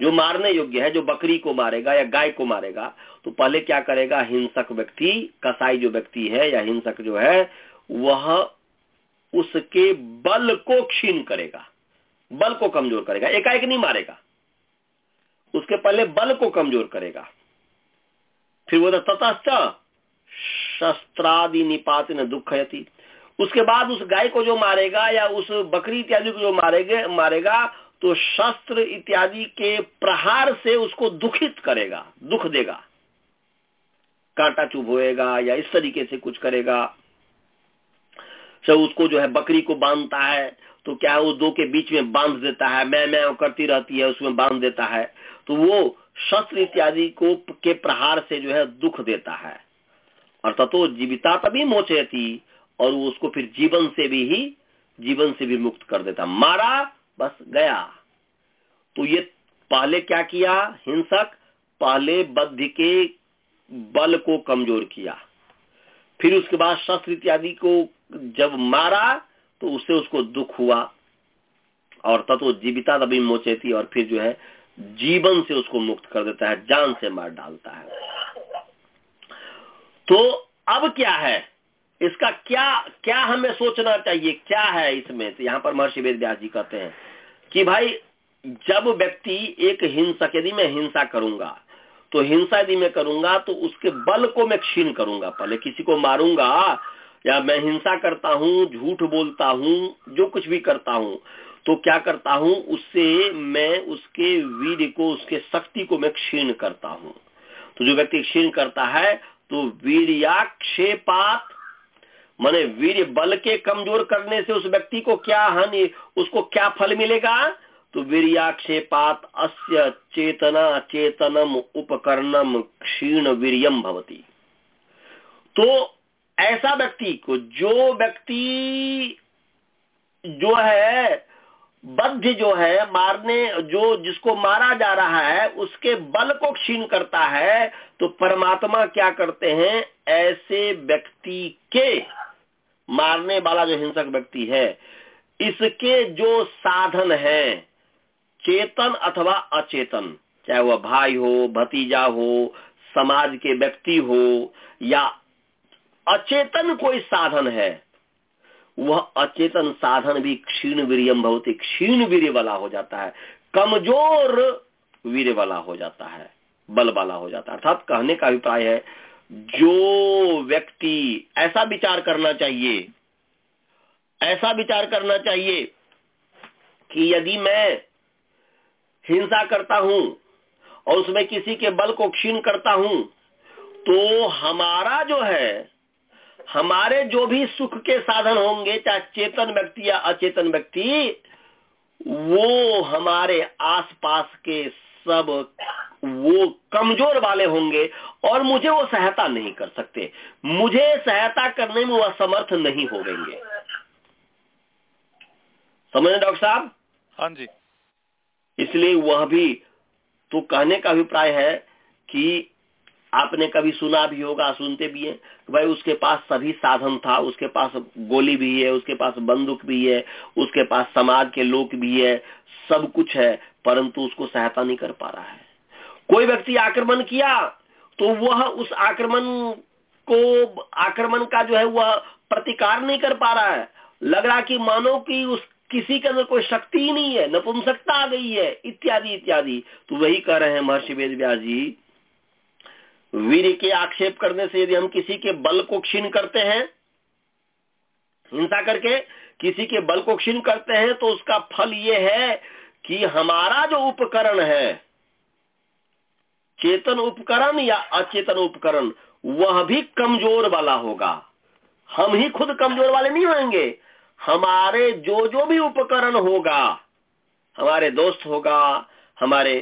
जो मारने योग्य है, जो बकरी को मारेगा या गाय को मारेगा तो पहले क्या करेगा? हिंसक व्यक्ति, कसाई जो व्यक्ति है या हिंसक जो है, वह उसके बल को क्षीण करेगा। बल को कमज़ोर करेगा। एकाएक नहीं मारेगा। उसके पहले बल को कमज़ोर करेगा। फिर वो ततश्च शस्त्रादि निपात न दुखयती। उसके बाद उस गाय को जो मारेगा या उस बकरी इत्यादि को जो मारेगा मारेगा तो शस्त्र इत्यादि के प्रहार से उसको दुखित करेगा, दुख देगा। कांटा चुभ होएगा या इस तरीके से कुछ करेगा। सब उसको जो है बकरी को बांधता है तो क्या वो दो के बीच में बाँध देता है, मैं मैं करती रहती है, उसमें बाँध देता है। तो वो शस्त्र इत्यादि को के प्रहार से जो है दुख देता है। और ततो जीविता तभी मोचती और वो उसको फिर जीवन से भी ही, जीवन से भी मुक्त कर देता। मारा, बस गया। तो ये पहले क्या किया? हिंसक, पहले बद्ध के बल को कमज़ोर किया। फिर उसके बाद शस्त्र इत्यादि को जब मारा तो उससे उसको दुख हुआ। और तत्व जीविता तभी मोचेती और फिर जो है, जीवन से उसको मुक्त कर देता है, जान से मार डालता है। तो अब क्या है? इसका क्या क्या हमें सोचना चाहिए? क्या है इसमें? तो यहाँ पर महर्षि वेद व्यास जी कहते हैं कि भाई, जब व्यक्ति एक हिंसक, यदि मैं हिंसा करूँगा तो हिंसा यदि मैं करूँगा तो उसके बल को मैं क्षीण करूँगा। पहले किसी को मारूँगा, या मैं हिंसा करता हूँ, झूठ बोलता हूँ, जो कुछ भी करता हूँ तो क्या करता हूँ, उससे मैं उसके वीर को, उसके शक्ति को मैं क्षीण करता हूँ। तो जो व्यक्ति क्षीण करता है तो वीरियाक्षेपात माने वीर बल के कमज़ोर करने से उस व्यक्ति को क्या हानि, उसको क्या फल मिलेगा? तो वीरियाक्षेपात अस्य चेतना चेतनम उपकरणम क्षीण वीरियम भवती। तो ऐसा व्यक्ति को, जो व्यक्ति जो है, बद्ध जो है, मारने, जो जिसको मारा जा रहा है, उसके बल को क्षीण करता है तो परमात्मा क्या करते हैं? ऐसे व्यक्ति के मारने वाला जो हिंसक व्यक्ति है, इसके जो साधन है, चेतन अथवा अचेतन, चाहे वह भाई हो, भतीजा हो, समाज के व्यक्ति हो, या अचेतन कोई साधन है, वह अचेतन साधन भी क्षीण वीरियम भवती, क्षीण वीर वाला हो जाता है, कमज़ोर वीर वाला हो जाता है, बल वाला हो जाता है। अर्थात कहने का अभिप्राय है जो व्यक्ति ऐसा विचार करना चाहिए, ऐसा विचार करना चाहिए कि यदि मैं हिंसा करता हूँ और उसमें किसी के बल को क्षीण करता हूँ तो हमारा जो है, हमारे जो भी सुख के साधन होंगे, चाहे चेतन व्यक्ति या अचेतन व्यक्ति, वो हमारे आसपास के सब वो कमज़ोर वाले होंगे और मुझे वो सहायता नहीं कर सकते। मुझे सहायता करने में वो असमर्थ नहीं हो गएँगे समझे डॉक्टर साहब? हाँ जी। इसलिए वह भी तो कहने का अभिप्राय है कि आपने कभी सुना भी होगा सुनते भी हैं तो भाई उसके पास सभी साधन था उसके पास गोली भी है उसके पास बंदूक भी है उसके पास समाज के लोग भी है सब कुछ है। परंतु उसको सहायता नहीं कर पा रहा है। कोई व्यक्ति आक्रमण किया तो वह उस आक्रमण को, आक्रमण का जो है वह प्रतिकार नहीं कर पा रहा है। लग रहा कि मानो कि उस किसी के अंदर कोई शक्ति ही नहीं है, नपुंसकता आ गई है, इत्यादि इत्यादि। तो वही कह रहे हैं महर्षि वेद व्यास जी, वीर के आक्षेप करने से यदि हम किसी के बल को क्षीण करते हैं, हिंसा करके किसी के बल को क्षीण करते हैं तो उसका फल ये है कि हमारा जो उपकरण है चेतन उपकरण या अचेतन उपकरण वह भी कमज़ोर वाला होगा। हम ही खुद कमज़ोर वाले नहीं होंगे। हमारे जो जो भी उपकरण होगा हमारे दोस्त होगा हमारे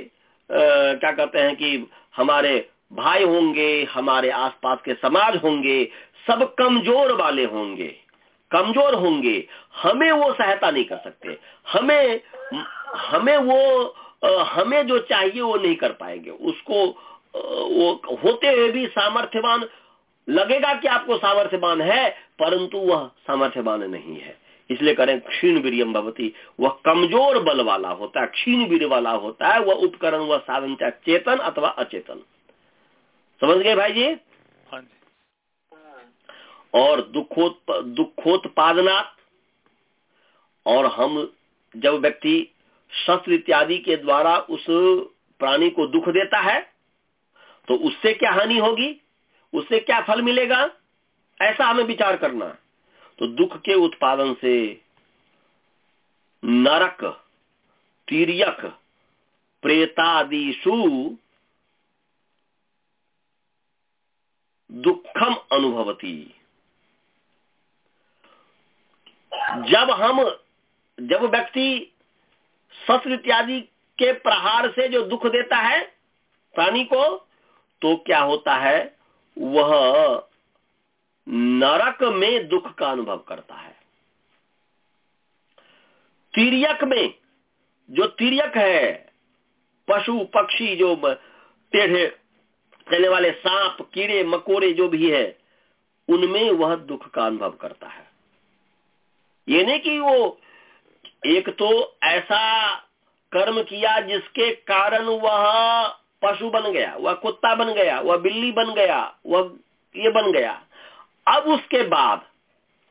आ, क्या कहते हैं कि हमारे भाई होंगे हमारे आसपास के समाज होंगे सब कमज़ोर वाले होंगे। कमज़ोर होंगे, हमें वो सहायता नहीं कर सकते। हमें हमें वो हमें जो चाहिए वो नहीं कर पाएँगे। उसको वो होते हुए भी सामर्थ्यवान, लगेगा कि आपको सामर्थ्यवान है, परंतु वह सामर्थ्यवान नहीं है। इसलिए करें, क्षीण वीरियम भवती। वह कमज़ोर बल वाला होता है, क्षीण वीर वाला होता है, वह उपकरण, वह साधन, चाहे चेतन अथवा अचेतन। समझ गए भाई जी? हाँ जी। और दुखोत, दुखोत्पादनात्। और हम, जब व्यक्ति शस्त्र इत्यादि के द्वारा उस प्राणी को दुख देता है तो उससे क्या हानि होगी? उससे क्या फल मिलेगा? ऐसा हमें विचार करना तो दुख के उत्पादन से नरक, तीर्यक प्रेतादिशु दुखम अनुभवती। जब हम, जब व्यक्ति शस्त्र इत्यादि के प्रहार से जो दुख देता है, प्राणी को तो क्या होता है? वह नरक में दुख का अनुभव करता है। तिरक में, जो तिरक है, पशु, पक्षी, जो टेढ़े चलने वाले सांप, कीड़े, मकोड़े, जो भी है, उनमें वह दुख का अनुभव करता है। ये नहीं कि वो एक तो ऐसा कर्म किया जिसके कारण वह पशु बन गया, वह कुत्ता बन गया, वह बिल्ली बन गया, वह ये बन गया। अब उसके बाद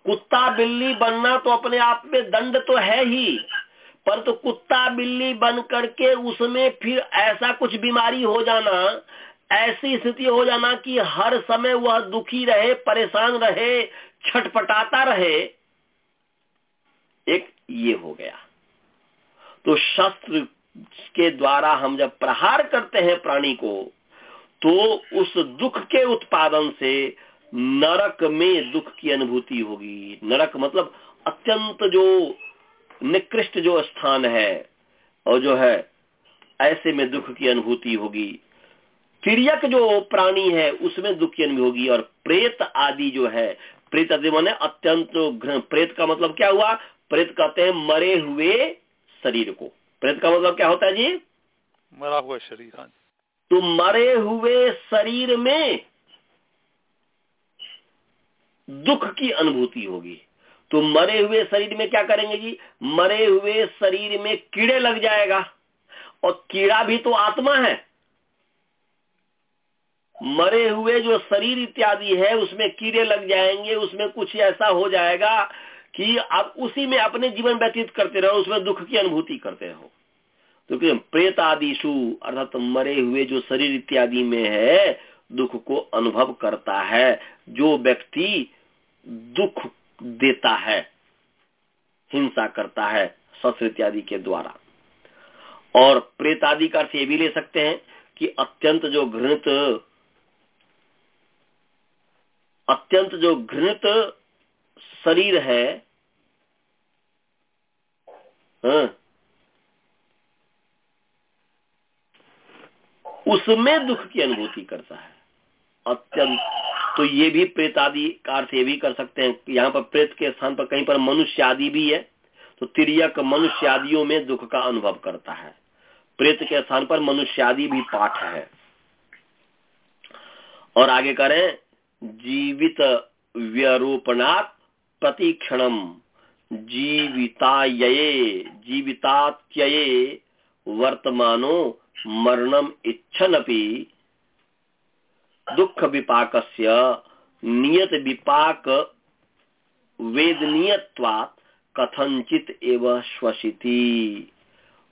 कुत्ता बिल्ली बनना तो अपने आप में दंड तो है ही पर तो कुत्ता बिल्ली बन करके उसमें फिर ऐसा कुछ बीमारी हो जाना, ऐसी स्थिति हो जाना कि हर समय वह दुखी रहे, परेशान रहे, छटपटाता रहे एक ये हो गया। तो शस्त्र के द्वारा हम जब प्रहार करते हैं प्राणी को तो उस दुख के उत्पादन से नरक में दुख की अनुभूति होगी। नरक मतलब अत्यंत जो निकृष्ट जो स्थान है, और जो है, ऐसे में दुख की अनुभूति होगी। तिरक जो प्राणी है, उसमें दुख की अनुभूति होगी। और प्रेत आदि जो है, प्रेत आदि माने अत्यंत प्रेत का मतलब क्या हुआ? प्रेत कहते हैं मरे हुए शरीर को। प्रेत का मतलब क्या होता है जी? मरा हुआ शरीर हाँ तो मरे हुए शरीर में दुख की अनुभूति होगी। तो मरे हुए शरीर में क्या करेंगे जी? मरे हुए शरीर में कीड़े लग जाएगा और कीड़ा भी तो आत्मा है। मरे हुए जो शरीर इत्यादि है उसमें कीड़े लग जाएँगे उसमें कुछ ऐसा हो जाएगा कि आप उसी में अपने जीवन व्यतीत करते रहो, उसमें दुख की अनुभूति करते रहो। तो प्रेत आदिशु अर्थात मरे हुए जो शरीर इत्यादि में है, दुख को अनुभव करता है। जो व्यक्ति दुख देता है, हिंसा करता है, शस्त्र इत्यादि के द्वारा। और प्रेत आदि का अर्थ ये भी ले सकते हैं कि अत्यंत जो घृणित, अत्यंत जो घृणित शरीर है हाँ, उसमें दुख की अनुभूति करता है। अत्यंत। तो ये भी प्रेत आदि का अर्थ ये भी कर सकते हैं यहाँ पर प्रेत के स्थान पर कहीं पर मनुष्य आदि भी है तो तिरक मनुष्य आदियों में दुख का अनुभव करता है। प्रेत के स्थान पर मनुष्य आदि भी पाठ है। और आगे करें जीवित व्यरोपणात् प्रतिक्षणम जीविताये जीवितात्यये वर्तमानो मरणम इच्छनपि दुख विपाक नियत विपाक वेदनीयत्वात् कथनचित एवं श्वसिति।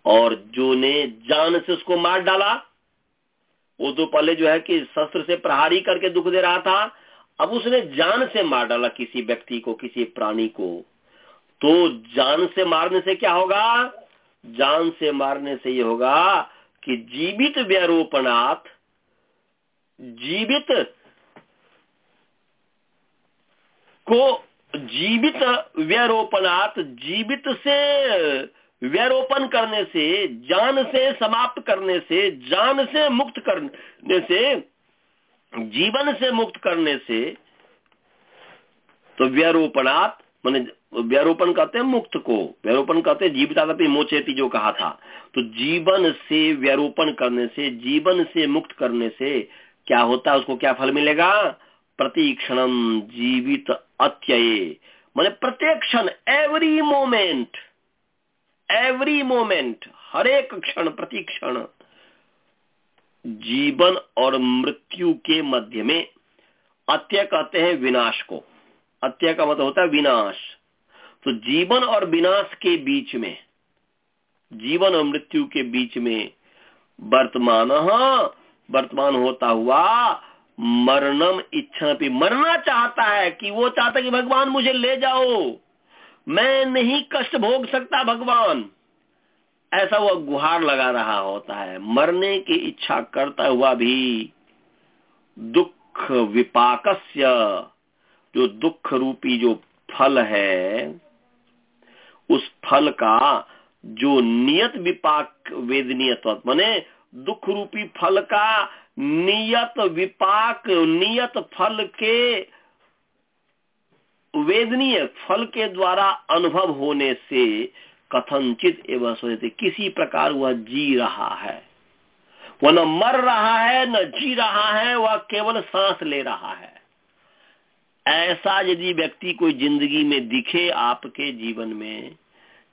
और जो ने जान से उसको मार डाला। वो तो पहले जो है कि शस्त्र से प्रहारी करके दुख दे रहा था। अब उसने जान से मार डाला किसी व्यक्ति को, किसी प्राणी को। तो जान से मारने से क्या होगा? जान से मारने से ये होगा कि जीवित व्यारोपणात् जीवित को जीवित व्यरोपणात् जीवित से व्यारोपण करने से, जान से समाप्त करने से, जान से मुक्त करने से जीवन से मुक्त करने से तो व्यरोपणात्, मैंने व्यारोपण कहते हैं मुक्त को। व्यारोपण कहते हैं जीविता मोचेती जो कहा था। तो जीवन से व्यारोपण करने से, जीवन से मुक्त करने से क्या होता है? उसको क्या फल मिलेगा? प्रतिक्षण जीवित अत्यय। मैंने प्रत्येक क्षण एवरी मोमेंट एवरी मोमेंट हर एक क्षण प्रति क्षण जीवन और मृत्यु के मध्य में अत्य कहते हैं विनाश को। अत्य का मतलब होता है विनाश। तो जीवन और विनाश के बीच में, जीवन और मृत्यु के बीच में वर्तमान वर्तमान होता हुआ मरणम इच्छा भी मरना चाहता है कि वो चाहता है कि भगवान मुझे ले जाओ। मैं नहीं कष्ट भोग सकता भगवान। ऐसा वो गुहार लगा रहा होता है। मरने की इच्छा करता हुआ भी दुख विपाकस्य, जो दुख रूपी जो फल है, उस फल का जो नियत विपाक, वेदनीय तत्व, मने दुख रूपी फल का नियत विपाक, नियत फल के, वेदनीय फल के द्वारा अनुभव होने से कथनचित एवं सोचते, किसी प्रकार वह जी रहा है। वह न मर रहा है, न जी रहा है, वह केवल सांस ले रहा है। ऐसा यदि व्यक्ति कोई ज़िंदगी में दिखे आपके जीवन में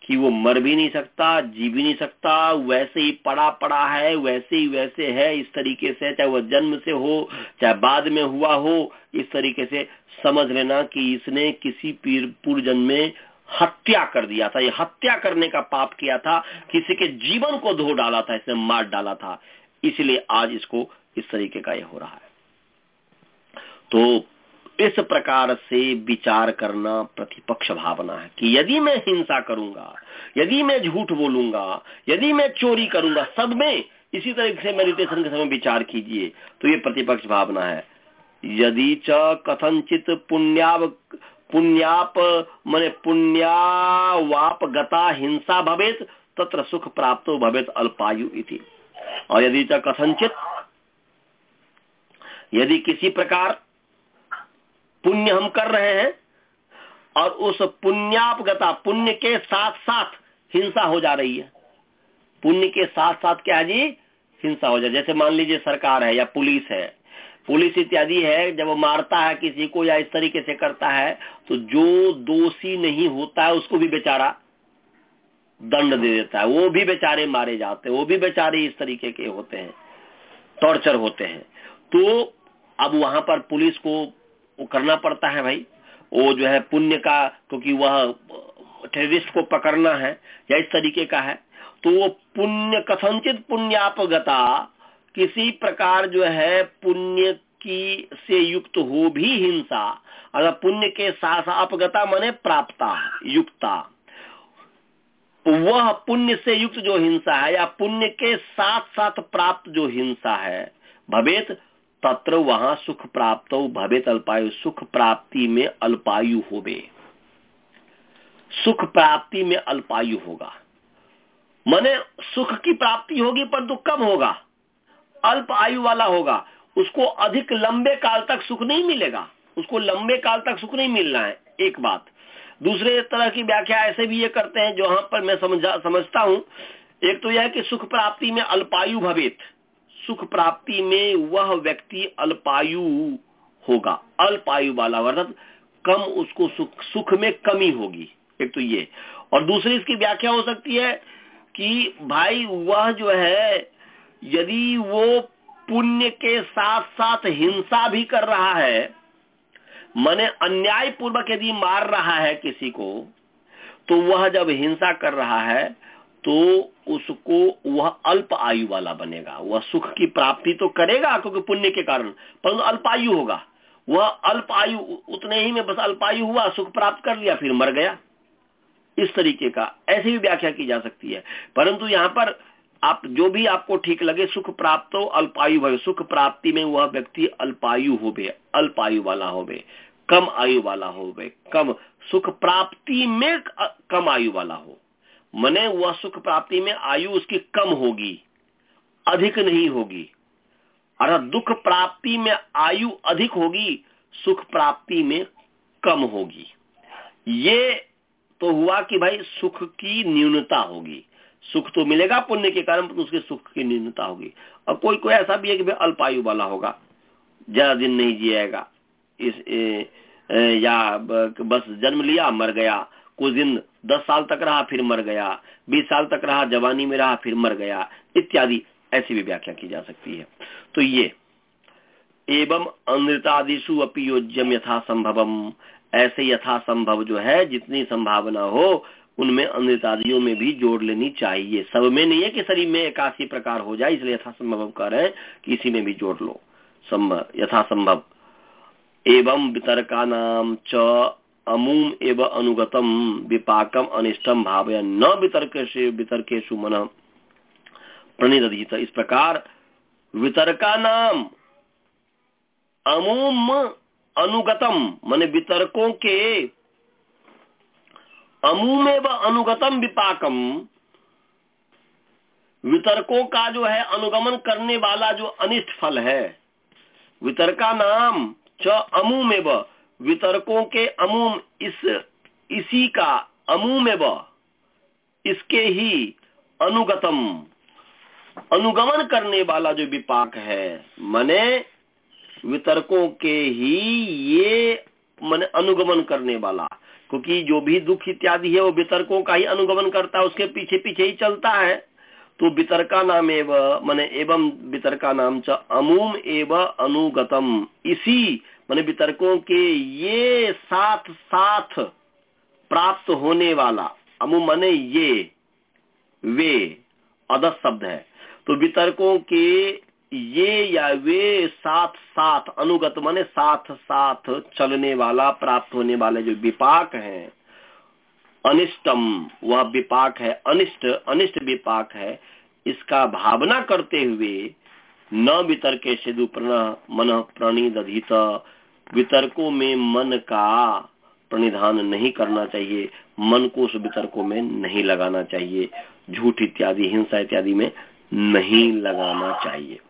कि वो मर भी नहीं सकता, जी भी नहीं सकता, वैसे ही पड़ा पड़ा है, वैसे ही वैसे है, इस तरीके से, चाहे वह जन्म से हो, चाहे बाद में हुआ हो, इस तरीके से समझ लेना कि इसने किसी पूर्व जन्म में हत्या कर दिया था, ये हत्या करने का पाप किया था, किसी के जीवन को धो डाला था, इसने मार डाला था। इसलिए आज इसको इस तरीके का ये हो रहा है। तो इस प्रकार से विचार करना प्रतिपक्ष भावना है कि यदि मैं हिंसा करूँगा, यदि मैं झूठ बोलूँगा, यदि मैं चोरी करूँगा, सब में इसी तरीके से मेडिटेशन के समय विचार कीजिए तो ये प्रतिपक्ष भावना है। यदि च कथनचित पुण्याव पुण्याप, मने पुण्यावाप गता हिंसा भवेत, तत्र सुख प्राप्त भवेत अल्पायु इति। और यदि च कथनचित यदि किसी प्रकार पुण्य हम कर रहे हैं, और उस पुण्यापगता पुण्य के साथ साथ हिंसा हो जा रही है, पुण्य के साथ साथ क्या जी? हिंसा हो जाए जैसे मान लीजिए सरकार है या पुलिस है पुलिस इत्यादि है, जब वो मारता है किसी को या इस तरीके से करता है तो जो दोषी नहीं होता है, उसको भी बेचारा दंड दे देता है। वो भी बेचारे मारे जाते हैं, वो भी बेचारे इस तरीके के होते हैं टॉर्चर होते हैं। तो अब वहाँ पर पुलिस को वो करना पड़ता है भाई। वो जो है पुण्य का, क्योंकि वह टेररिस्ट को पकड़ना है, या इस तरीके का है। तो वो पुण्य कथनचित पुण्यापगता किसी प्रकार जो है पुण्य की से युक्त हो भी हिंसा। अगर पुण्य के साथ अपगता मने प्राप्ता, युक्ता। वह पुण्य से युक्त जो हिंसा है या पुण्य के साथ साथ प्राप्त जो हिंसा है, भवेत, तत्र वहाँ सुख प्राप्त हो, भवेत अल्पायु, सुख प्राप्ति में अल्पायु होवे। सुख प्राप्ति में अल्पायु होगा। मने सुख की प्राप्ति होगी पर तो कम होगा? अल्प आयु वाला होगा, उसको अधिक लंबे काल तक सुख नहीं मिलेगा। उसको लंबे काल तक सुख नहीं मिलना है, एक बात। दूसरे तरह की व्याख्या ऐसे भी ये करते हैं, जो पर मैं समझा, समझता हूँ। एक तो यह कि सुख प्राप्ति में अल्पायु भवित। सुख प्राप्ति में वह व्यक्ति अल्पायु होगा, अल्पायु वाला अर्थात कम उसको सुख सुख में कमी होगी। एक तो ये। और दूसरी इसकी व्याख्या हो सकती है कि भाई, वह जो है यदि वो पुण्य के साथ साथ हिंसा भी कर रहा है, मने अन्याय पूर्वक यदि मार रहा है किसी को तो वह जब हिंसा कर रहा है तो उसको वह अल्प आयु वाला बनेगा। वह सुख की प्राप्ति तो करेगा, क्योंकि पुण्य के कारण, परंतु अल्पायु होगा। वह अल्प आयु, उतने ही में बस अल्पायु हुआ, सुख प्राप्त कर लिया, फिर मर गया। इस तरीके का, ऐसी भी व्याख्या की जा सकती है। परंतु यहाँ पर आप जो भी आपको ठीक लगे, सुख प्राप्त हो, अल्पायु भवे। सुख प्राप्ति में वह व्यक्ति अल्पायु हो गए अल्पायु वाला हो गए कम आयु वाला हो कम सुख प्राप्ति में कम आयु वाला हो। मने वह सुख प्राप्ति में आयु उसकी कम होगी, अधिक नहीं होगी। अर्थात दुख प्राप्ति में आयु अधिक होगी, सुख प्राप्ति में कम होगी। ये तो हुआ कि भाई सुख की न्यूनता होगी। सुख तो मिलेगा पुण्य के कारण उसके सुख की न्यूनता होगी। और कोई कोई ऐसा भी है कि अल्पायु वाला होगा ज़्यादा दिन नहीं जिएगा इस ए, ए, या बस जन्म लिया मर गया कुछ दिन दस साल तक रहा फिर मर गया बीस साल तक रहा जवानी में रहा फिर मर गया इत्यादि ऐसी भी व्याख्या की जा सकती है। तो ये एवं अमृतादिशु अपी योज्यम यथा संभवम ऐसे यथा संभव जो है जितनी संभावना हो उनमें अमृतादियों में भी जोड़ लेनी चाहिए। सब में नहीं है कि शरीर में एकासी प्रकार हो जाए, इसलिए यथा संभव कर रहे हैं कि इसी में भी जोड़ लो। यथा संभव एवं वितरका नाम च अमूम एवं अनुगतम, विपाकम अनिष्टम भाव न वितर्क वितर्केशु मन। प्रणित इस प्रकार वितर्का नाम अमूम अनुगतम, मान वितर्कों के अमूम एवं अनुगतम विपाकम। वितर्कों का जो है अनुगमन करने वाला जो अनिष्ट फल है, वितर्का नाम च अमूम एवं वितर्कों के अमूम इस, इसी का अमूम इसके ही अनुगतम। अनुगमन करने वाला जो विपाक है, मने वितर्कों के ही ये, मने अनुगमन करने वाला। क्योंकि जो भी दुख इत्यादि है वो वितर्कों का ही अनुगमन करता है, उसके पीछे पीछे ही चलता है। तो वितर्का नाम एवं, मैंने एवं वितर्का नाम च, अमूम एवं अनुगतम। इसी, मान वितर्कों के ये साथ साथ प्राप्त होने वाला, अमु मने ये, वे, अदस शब्द है। तो वितर्कों के ये या वे साथ साथ अनुगत मने साथ साथ चलने वाला, प्राप्त होने वाले जो विपाक हैं, अनिष्टम, वह विपाक है, अनिष्ट अनिष्ट विपाक है, इसका भावना करते हुए न वितर्के सिद्धु मन प्रणिदधित वितर्कों में मन का प्रणिधान नहीं करना चाहिए, मन को उस वितर्कों में नहीं लगाना चाहिए, झूठ इत्यादि, हिंसा इत्यादि में नहीं लगाना चाहिए।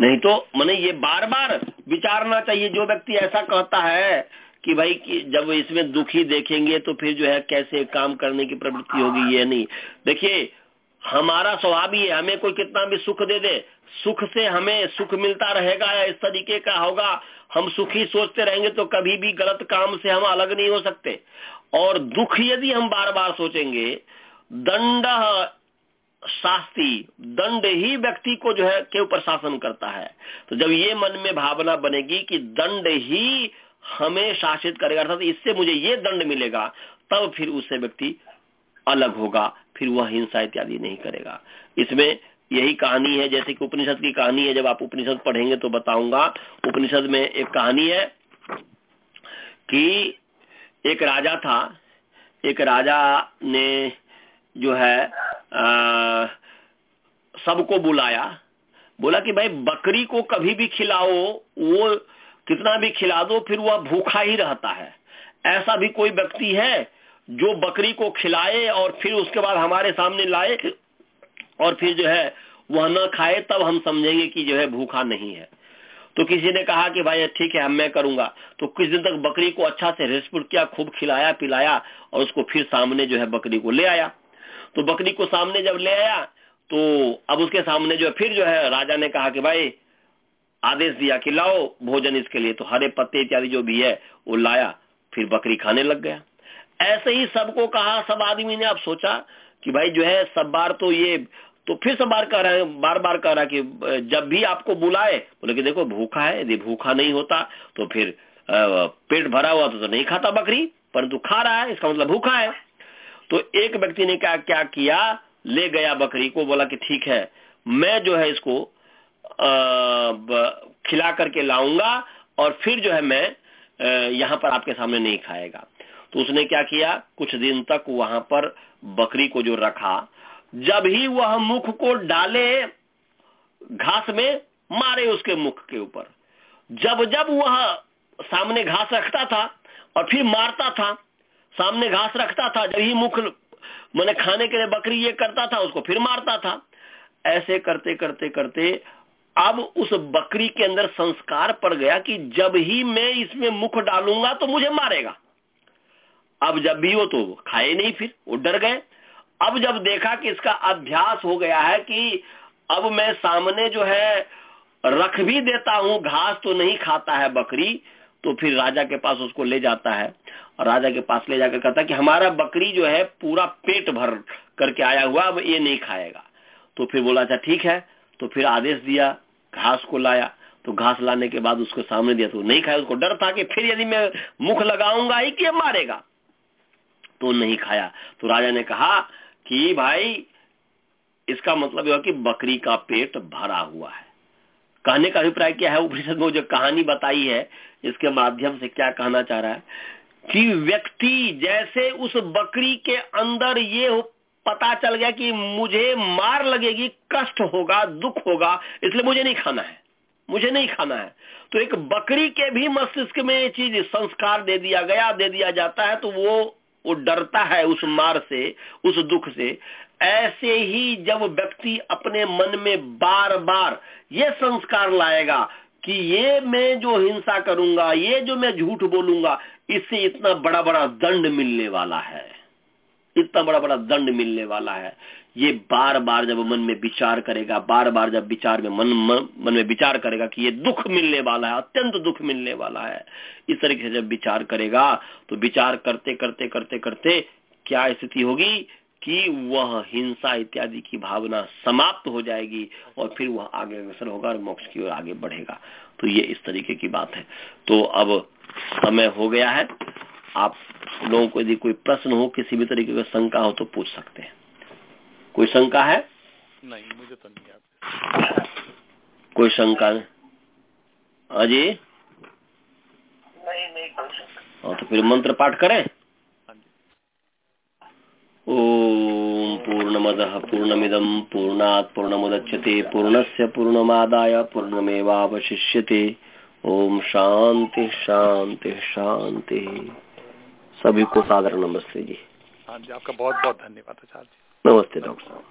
नहीं तो मैंने ये बार बार विचारना चाहिए, जो व्यक्ति ऐसा कहता है कि भाई कि जब इसमें दुखी देखेंगे तो फिर जो है कैसे काम करने की प्रवृत्ति होगी ये नहीं। देखिए, हमारा स्वभाव ही है, हमें कोई कितना भी सुख दे दे, सुख से हमें सुख मिलता रहेगा या इस तरीके का होगा। हम सुखी सोचते रहेंगे तो कभी भी गलत काम से हम अलग नहीं हो सकते। और दुख यदि हम बार बार सोचेंगे, दंड शास्ति, दंड ही व्यक्ति को जो है के ऊपर शासन करता है। तो जब ये मन में भावना बनेगी कि दंड ही हमें शासित करेगा, अर्थात इससे मुझे ये दंड मिलेगा, तब फिर उससे व्यक्ति अलग होगा, फिर वह हिंसा इत्यादि नहीं करेगा। इसमें यही कहानी है, जैसे कि उपनिषद की कहानी है, जब आप उपनिषद पढ़ेंगे तो बताऊँगा। उपनिषद में एक कहानी है कि एक राजा था, एक राजा ने जो है सबको बुलाया। बोला कि भाई, बकरी को कभी भी खिलाओ, वो कितना भी खिला दो, फिर वह भूखा ही रहता है। ऐसा भी कोई व्यक्ति है जो बकरी को खिलाए और फिर उसके बाद हमारे सामने लाए और फिर जो है, वह न खाए, तब हम समझेंगे कि जो है, भूखा नहीं है। तो किसी ने कहा कि भाई, ठीक है हम मैं करूँगा। तो कुछ दिन तक बकरी को अच्छा से रेस्पुट किया, खूब खिलाया, पिलाया और उसको फिर सामने जो है, बकरी को ले आया। तो बकरी को सामने जब ले आया तो अब उसके सामने जो फिर जो है राजा ने कहा कि भाई आदेश दिया कि लाओ भोजन इसके लिए। तो हरे पत्ते इत्यादि जो भी है वो लाया फिर बकरी खाने लग गया। ऐसे ही सबको कहा सब आदमी ने अब सोचा कि भाई जो है सब बार तो ये तो फिर सब बार कह रहा है बार बार कह रहा कि जब भी आपको बुलाए बोले कि देखो भूखा है यदि भूखा नहीं होता तो फिर पेट भरा हुआ तो, तो नहीं खाता बकरी परंतु खा रहा है इसका मतलब भूखा है। तो एक व्यक्ति ने क्या क्या किया? ले गया बकरी को, बोला कि ठीक है, मैं जो है इसको खिला करके लाऊँगा और फिर जो है मैं यहाँ पर आपके सामने नहीं खाएगा। तो उसने क्या किया? कुछ दिन तक वहाँ पर बकरी को जो रखा, जब ही वह मुख को डाले, घास में मारे उसके मुख के ऊपर। जब जब वह सामने घास रखता था और फिर मारता था सामने घास रखता था, जब ही मुख मैंने खाने के लिए बकरी ये करता था, उसको फिर मारता था। ऐसे करते करते करते अब उस बकरी के अंदर संस्कार पड़ गया कि जब ही मैं इसमें मुख डालूँगा तो मुझे मारेगा। अब जब भी वो तो खाए नहीं फिर, वो डर गए। अब जब देखा कि इसका अभ्यास हो गया है कि अब मैं सामने जो है रख भी देता हूँ, घास तो नहीं खाता है बकरी तो फिर राजा के पास उसको ले जाता है। और राजा के पास ले जाकर कहता है कि हमारा बकरी जो है पूरा पेट भर करके आया हुआ, अब ये नहीं खाएगा। तो फिर बोला अच्छा ठीक है। तो फिर आदेश दिया, घास को लाया। तो घास लाने के बाद उसको सामने दिया तो नहीं खाया। उसको डर था कि फिर यदि मैं मुख लगाऊँगा ही कि मारेगा। तो नहीं खाया। तो राजा ने कहा कि, भाई, इसका मतलब यह कि बकरी का पेट भरा हुआ है। कहने का अभिप्राय क्या है? उपनिषद में जो कहानी बताई है, इसके माध्यम से क्या कहना चाह रहा है? कि व्यक्ति जैसे उस बकरी के अंदर ये पता चल गया कि मुझे मार लगेगी, कष्ट होगा, दुख होगा, इसलिए मुझे नहीं खाना है। मुझे नहीं खाना है। तो एक बकरी के भी मस्तिष्क में ये चीज़ संस्कार दे दिया गया, दे दिया जाता है तो वो वो डरता है उस मार से, उस दुख से। ऐसे ही जब व्यक्ति अपने मन में बार बार ये संस्कार लाएगा कि ये मैं जो हिंसा करूँगा ये जो मैं झूठ बोलूँगा इससे इतना बड़ा बड़ा दंड मिलने वाला है। इतना बड़ा बड़ा दंड मिलने वाला है। ये बार बार जब मन में विचार करेगा बार बार जब विचार में मन मन, में विचार करेगा कि ये दुख मिलने वाला है अत्यंत दुख मिलने वाला है इस तरीके से जब विचार करेगा तो विचार करते करते करते करते क्या स्थिति होगी? कि वह हिंसा इत्यादि की भावना समाप्त हो जाएगी और फिर वह आगे अग्रसर होगा और मोक्ष की ओर आगे बढ़ेगा। तो ये इस तरीके की बात है। तो अब समय हो गया है। आप लोगों को यदि कोई प्रश्न हो किसी भी तरीके का शंका हो तो पूछ सकते हैं। कोई शंका है? नहीं मुझे तो नहीं आता कोई शंका? अजय नहीं नहीं कोई शंका। हाँ तो फिर मंत्र पाठ करें। हाँ ओम पूर्णमद पूर्णमिदम पूर्णा पूर्णमुदच्यते पूर्णस्य पूर्णमादाय पूर्णमेवावशिष्यते ओम शांति शांति शांति सभी को सादर नमस्ते जी। हाँ जी आपका बहुत बहुत धन्यवाद आचार्य जी। नमस्ते डॉक्टर साहब।